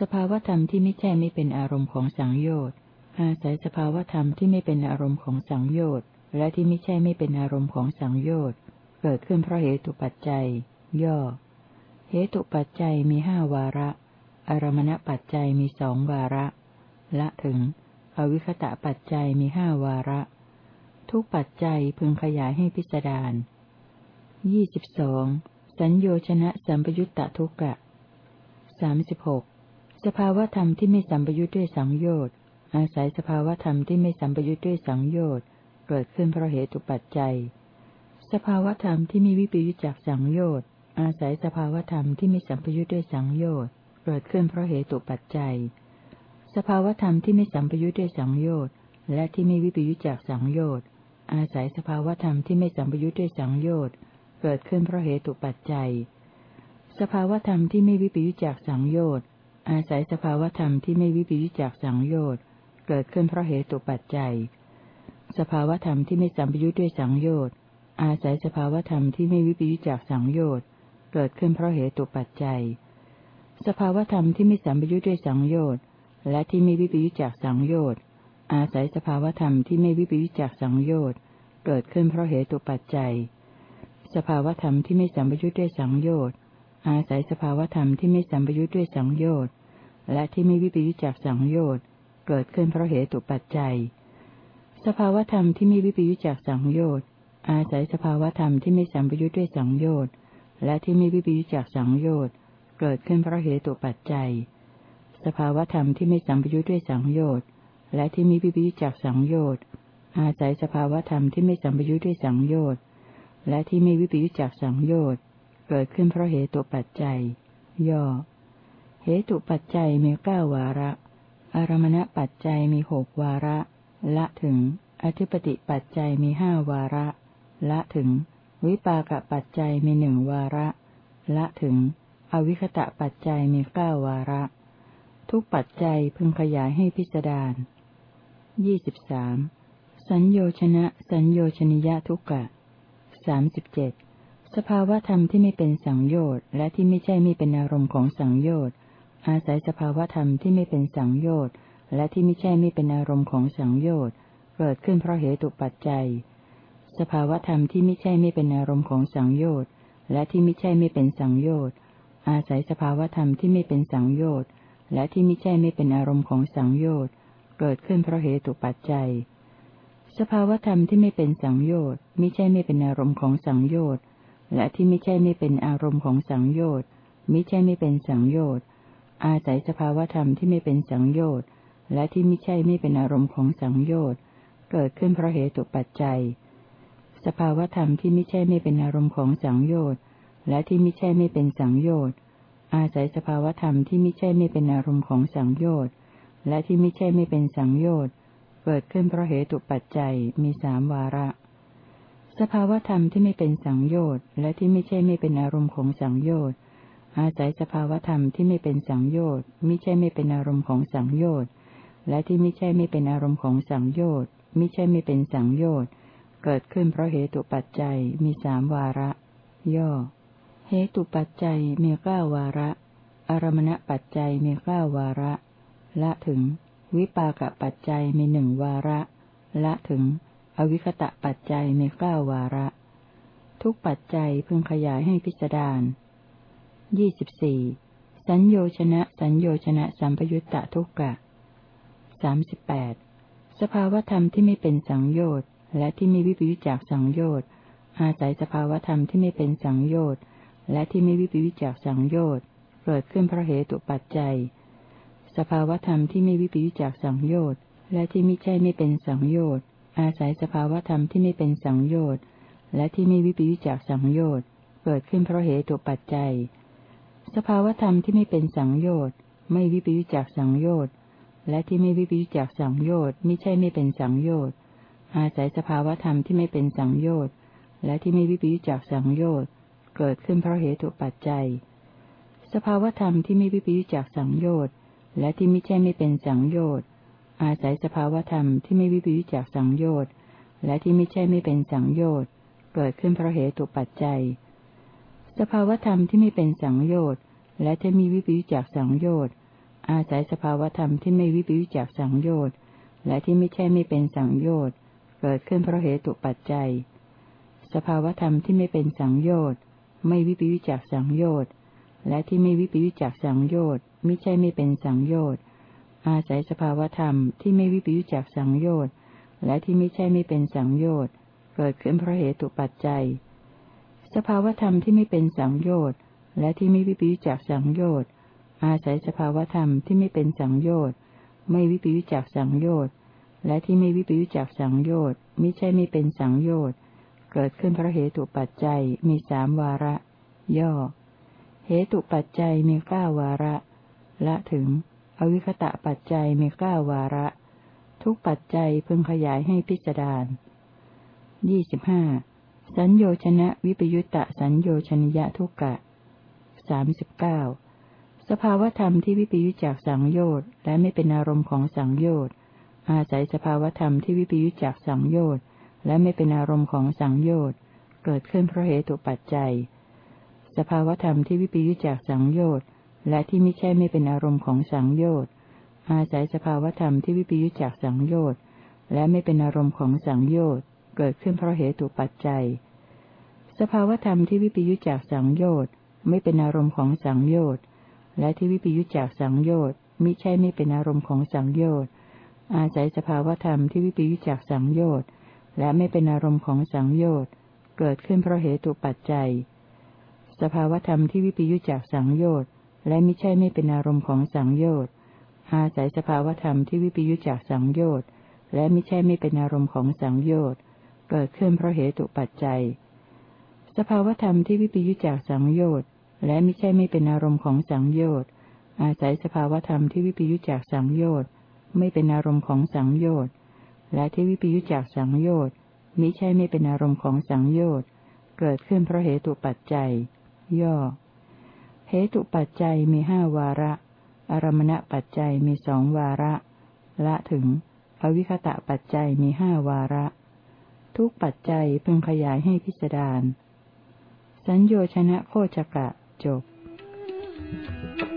สภาวธรรมที่ไม่ใช่ไม่เป็นอารมณ์ของสังโยชน์ อาศัยสภาวธรรมที่ไม่เป็นอารมณ์ของสังโยชน์ และที่ไม่ใช่ไม่เป็นอารมณ์ของสังโยชน์ เกิดขึ้นเพราะเหตุปัจจัย ย่อ เหตุปัจจัยมีห้าวาระ อารมณปัจจัยมีสองวาระ ละถึง อวิคตะปัจจัยมีห้าวาระ ทุกปัจจัยพึงขยายให้พิจารณายี่สิบสองสัญโยชนะสัมปยุตตะทุกะสามสิบหกสภาวธรรมที่ไม่สัมปยุตด้วยสังโยชน์ อาศัยสภาวธรรมที่ไม่สัมปยุตด้วยสังโยชน์เกิดขึ้นเพราะเหตุปัจจัย สภาวธรรมที่มีวิปยุจจากสังโยชน์อาศัยสภาวธรรมที่ไม่สัมปยุตด้วยสังโยชน์เกิดขึ้นเพราะเหตุปัจจัย สภาวธรรมที่ไม่สัมปยุตด้วยสังโยชน์และที่ไม่วิปยุจจากสังโยชน์อาศัยสภาวธรรมที่ไม่สัมปยุตด้วยสังโยชน์เกิดขึ้นเพราะเหตุปัจจัย สภาวธรรมที่ไม่วิปยุจจากสังโยชน์อาศัยสภาวธรรมที่ไม่วิปยุจจากสังโยชน์ กิดขึ้นเพราะเหตุปัจจัย สภาวธรรมที่ไม่สัมปยุจด้วยสังโยชน์ อาศัยสภาวธรรมที่ไม่วิปยุจจากสังโยชน์ เกิดขึ้นเพราะเหตุปัจจัย สภาวธรรมที่ไม่สัมปยุจด้วยสังโยชน์ และที่ไม่วิปยุจจากสังโยชน์ อาศัยสภาวธรรมที่ไม่วิปยุจจากสังโยชน์ เกิดขึ้นเพราะเหตุปัจจัย สภาวธรรมที่ไม่สัมปยุทธ์ด้วยสังโยชน์ อาศัยสภาวธรรมที่ไม่สัมปยุทธ์ด้วยสังโยชน์และที่ไม่วิปยุทธจากสังโยชน์ เกิดขึ้นเพราะเหตุปัจจัย สภาวธรรมที่ม่วิปยุจากสังโยชน์ อาศัยสภาวธรรมที่ไม่สัมปยุทธ์ด้วยสังโยชน์ และที่ม่วิปยุจากสังโยชน์ เกิดขึ้นเพราะเหตุปัจจัย สภาวธรรมที่ไม่สัมปยุทธ์ด้วยสังโยชน์ และที่ม่วิปยุจากสังโยชน์ อาศัยสภาวธรรมที่ไม่สัมปยุทธ์ด้วยสังโยชน์ และที่ไม่วิปยุจจากสังโยชน์ เกิดขึ้นเพราะเหตุปัจจัย ย่อ เหตุปัจจัยมีเก้าวาระ อารมณปัจจัยมีหกวาระ ละถึง อธิปติปัจจัยมีห้าวาระ ละถึง วิปากปัจจัยมีหนึ่งวาระ ละถึง อวิคตะปัจจัยมีเก้าวาระ ทุกปัจจัยพึงขยายให้พิจารณายี่สิบสามสัญโยชนะสัญโยชนิยทุกกะสามสิบเจ็ดสภาวธรรมที่ไม่เป็นสังโยชน์และที่ไม่ใช่ไม่เป็นอารมณ์ของสังโยชน์ อาศัยสภาวธรรมที่ไม่เป็นสังโยชน์ และที่ไม่ใช่ไม่เป็นอารมณ์ของสังโยชน์ เกิดขึ้นเพราะเหตุปัจจัย สภาวธรรมที่ไม่ใช่ไม่เป็นอารมณ์ของสังโยชน์ และที่ไม่ใช่ไม่เป็นสังโยชน์ อาศัยสภาวธรรมที่ไม่เป็นสังโยชน์ และที่ไม่ใช่ไม่เป็นอารมณ์ของสังโยชน์ เกิดขึ้นเพราะเหตุปัจจัย สภาวธรรมที่ไม่เป็นสังโยชน์ไม่ใช่ไม่เป็นอารมณ์ของสังโยชน์ และที่ไม่ใช่ไม่เป็นอารมณ์ของสังโยชน์ไมิใช่ไม่เป็นสังโยชน์ อาศัยสภาวธรรมที่ไม่เป็นสังโยชน์ และที่ไม่ใช่ไม่เป็นอารมณ์ของสังโยชน์ เกิดขึ้นเพราะเหตุปัจจัย สภาวธรรมที่ไม่ใช่ไม่เป็นอารมณ์ของสังโยชน์ และที่ไม่ใช่ไม่เป็นสังโยชน์ อาศัยสภาวธรรมที่ไม่ใช่ไม่เป็นอารมณ์ของสังโยชน์ และที่ไม่ใช่ไม่เป็นสังโยชน์ เกิดขึ้นเพราะเหตุปัจจัยมีสามวาระ สภาวธรรมที่ไม่เป็นสังโยชน์ และที่ไม่ใช่ไม่เป็นอารมณ์ของสังโยชน์ อาศัยสภาวธรรมที่ไม่เป็นสังโยชน์มิใช่ไม่เป็นอารมณ์ของสังโยชน์และที่ไม่ใช่ไม่เป็นอารมณ์ของสังโยชน์มิใช่ไม่เป็นสังโยชน์เกิดขึ้นเพราะเหตุปัจจัยมีสามวาระ ย่อ เหตุปัจจัยมีเก้าวาระ อารมณปัจจัยมีเก้าวาระ ละถึง วิปากปัจจัยมีหนึ่งวาระ ละถึง อวิคตะปัจจัยมีเก้าวาระ ทุกปัจจัยพึงขยายให้พิจารณา ยี่สิบสี่สัญโยชนะ สัญโยชนะสัมปยุตตะทุกกะสามสิบแปดสภาวธรรมที่ไม่เป็นสังโยชน์ และที่ไม่วิปยุจจากสังโยชน์ อาศัยสภาวธรรมที่ไม่เป็นสังโยชน์ และที่ไม่วิปยุจจากสังโยชน์เกิดขึ้นเพราะเหตุปัจจัย สภาวธรรมที่ไม่วิปยุจจากสังโยชน์ และที่ไม่ใช่ไม่เป็นสังโยชน์ อาศัยสภาวธรรมที่ไม่เป็นสังโยชน์ และที่ไม่วิปยุจจากสังโยชน์ เกิดขึ้นเพราะเหตุปัจจัย สภาวธรรมที่ไม่เป็นสังโยชน์ ไม่วิปยุจจากสังโยชน์ และที่ไม่วิปยุจจากสังโยชน์ไม่ใช่ไม่เป็นสังโยชน์ อาศัยสภาวธรรมที่ไม่เป็นสังโยชน์ และที่ไม่วิปยุจจากสังโยชน์ เกิดขึ้นเพราะเหตุปัจจัย สภาวธรรมที่ไม่วิปยุจจากสังโยชน์ และที่ไม่ใช่ไม่เป็นสังโยชน์ อาศัยสภาวธรรมที่ไม่วิปยุจจากสังโยชน์ และที่ไม่ใช่ไม่เป็นสังโยชน์ เกิดขึ้นเพราะเหตุปัจจัย สภาวธรรมที่ไม่เป็นสังโยชน์และที่มีวิปยุจจากสังโยชน์อาศัยสภาวธรรมที่ไม่วิปยุจจากสังโยชน์และที่ไม่ใช่ไม่เป็นสังโยชน์เกิดขึ้นเพราะเหตุปัจจัย สภาวธรรมที่ไม่เป็นสังโยชน์ไม่วิปยุจจากสังโยชน์และที่ไม่วิปยุจจากสังโยชน์ไม่ใช่ไม่เป็นสังโยชน์อาศัยสภาวธรรมที่ไม่วิปยุจจากสังโยชน์และที่ไม่ใช่ไม่เป็นสังโยชน์เกิดขึ้นเพราะเหตุปัจจัย สภาวธรรมที่ไม่เป็นสังโยชน์ และที่ไม่วิปยุจจากสังโยชน์ อาศัยสภาวธรรมที่ไม่เป็นสังโยชน์ ไม่วิปยุจจากสังโยชน์ และที่ไม่วิปยุจจากสังโยชน์มิใช่ไม่เป็นสังโยชน์ เกิดขึ้นเพราะเหตุปัจจัยมีสามวาระ ย่อ เหตุปัจจัยมีเก้าวาระ ละถึง อวิคตะปัจจัยมีเก้าวาระ ทุกปัจจัยพึงขยายให้พิจารณายี่สิบห้า สัญโยชนะวิปยุตตะสัญโยชนิยะทุกกะสามสิบเก้าสภาวธรรมที่วิปยุจจากสังโยชน์และไม่เป็นอารมณ์ของสังโยชน์อาศัยสภาวธรรมที่วิปยุจจากสังโยชน์และไม่เป็นอารมณ์ของสังโยชน์เกิดขึ้นเพราะเหตุปัจจัย สภาวธรรมที่วิปยุจจากสังโยชน์และที่ไม่ใช่ไม่เป็นอารมณ์ของสังโยชน์อาศัยสภาวธรรมที่วิปยุจจากสังโยชน์และไม่เป็นอารมณ์ของสังโยชน์ เกิดขึ้นเพราะเหตุปัจจัย สภาวธรรมที่วิปยุจจากสังโยชน์ไม่เป็นอารมณ์ของสังโยชน์และที่วิปยุจจากสังโยชน์มิใช่ไม่เป็นอารมณ์ของสังโยชน์อาศัยสภาวธรรมที่วิปยุจจากสังโยชน์และไม่เป็นอารมณ์ของสังโยชน์เกิดขึ้นเพราะเหตุปัจจัย สภาวธรรมที่วิปยุจจากสังโยชน์และมิใช่ไม่เป็นอารมณ์ของสังโยชน์อาศัยสภาวธรรมที่วิปยุจจากสังโยชน์และมิใช่ไม่เป็นอารมณ์ของสังโยชน์ เกิดขึ้นเพราะเหตุปัจจัย สภาวธรรมที่วิปยุจจากสังโยชน์ และไม่ใช่ไม่เป็นอารมณ์ของสังโยชน์ อาศัยสภาวธรรมที่วิปยุจจากสังโยชน์ ไม่เป็นอารมณ์ของสังโยชน์ และที่วิปยุจจากสังโยชน์มิใช่ไม่เป็นอารมณ์ของสังโยชน์ เกิดขึ้นเพราะเหตุปัจจัย ย่อ เหตุปัจจัยมีห้าวาระ อารมณปัจจัยมีสองวาระ ละถึง อวิคตะปัจจัยมีห้าวาระ ทุกปัจจัยพึงขยายให้พิสดาร สัญโยชนะโคจกะจบ Thank you.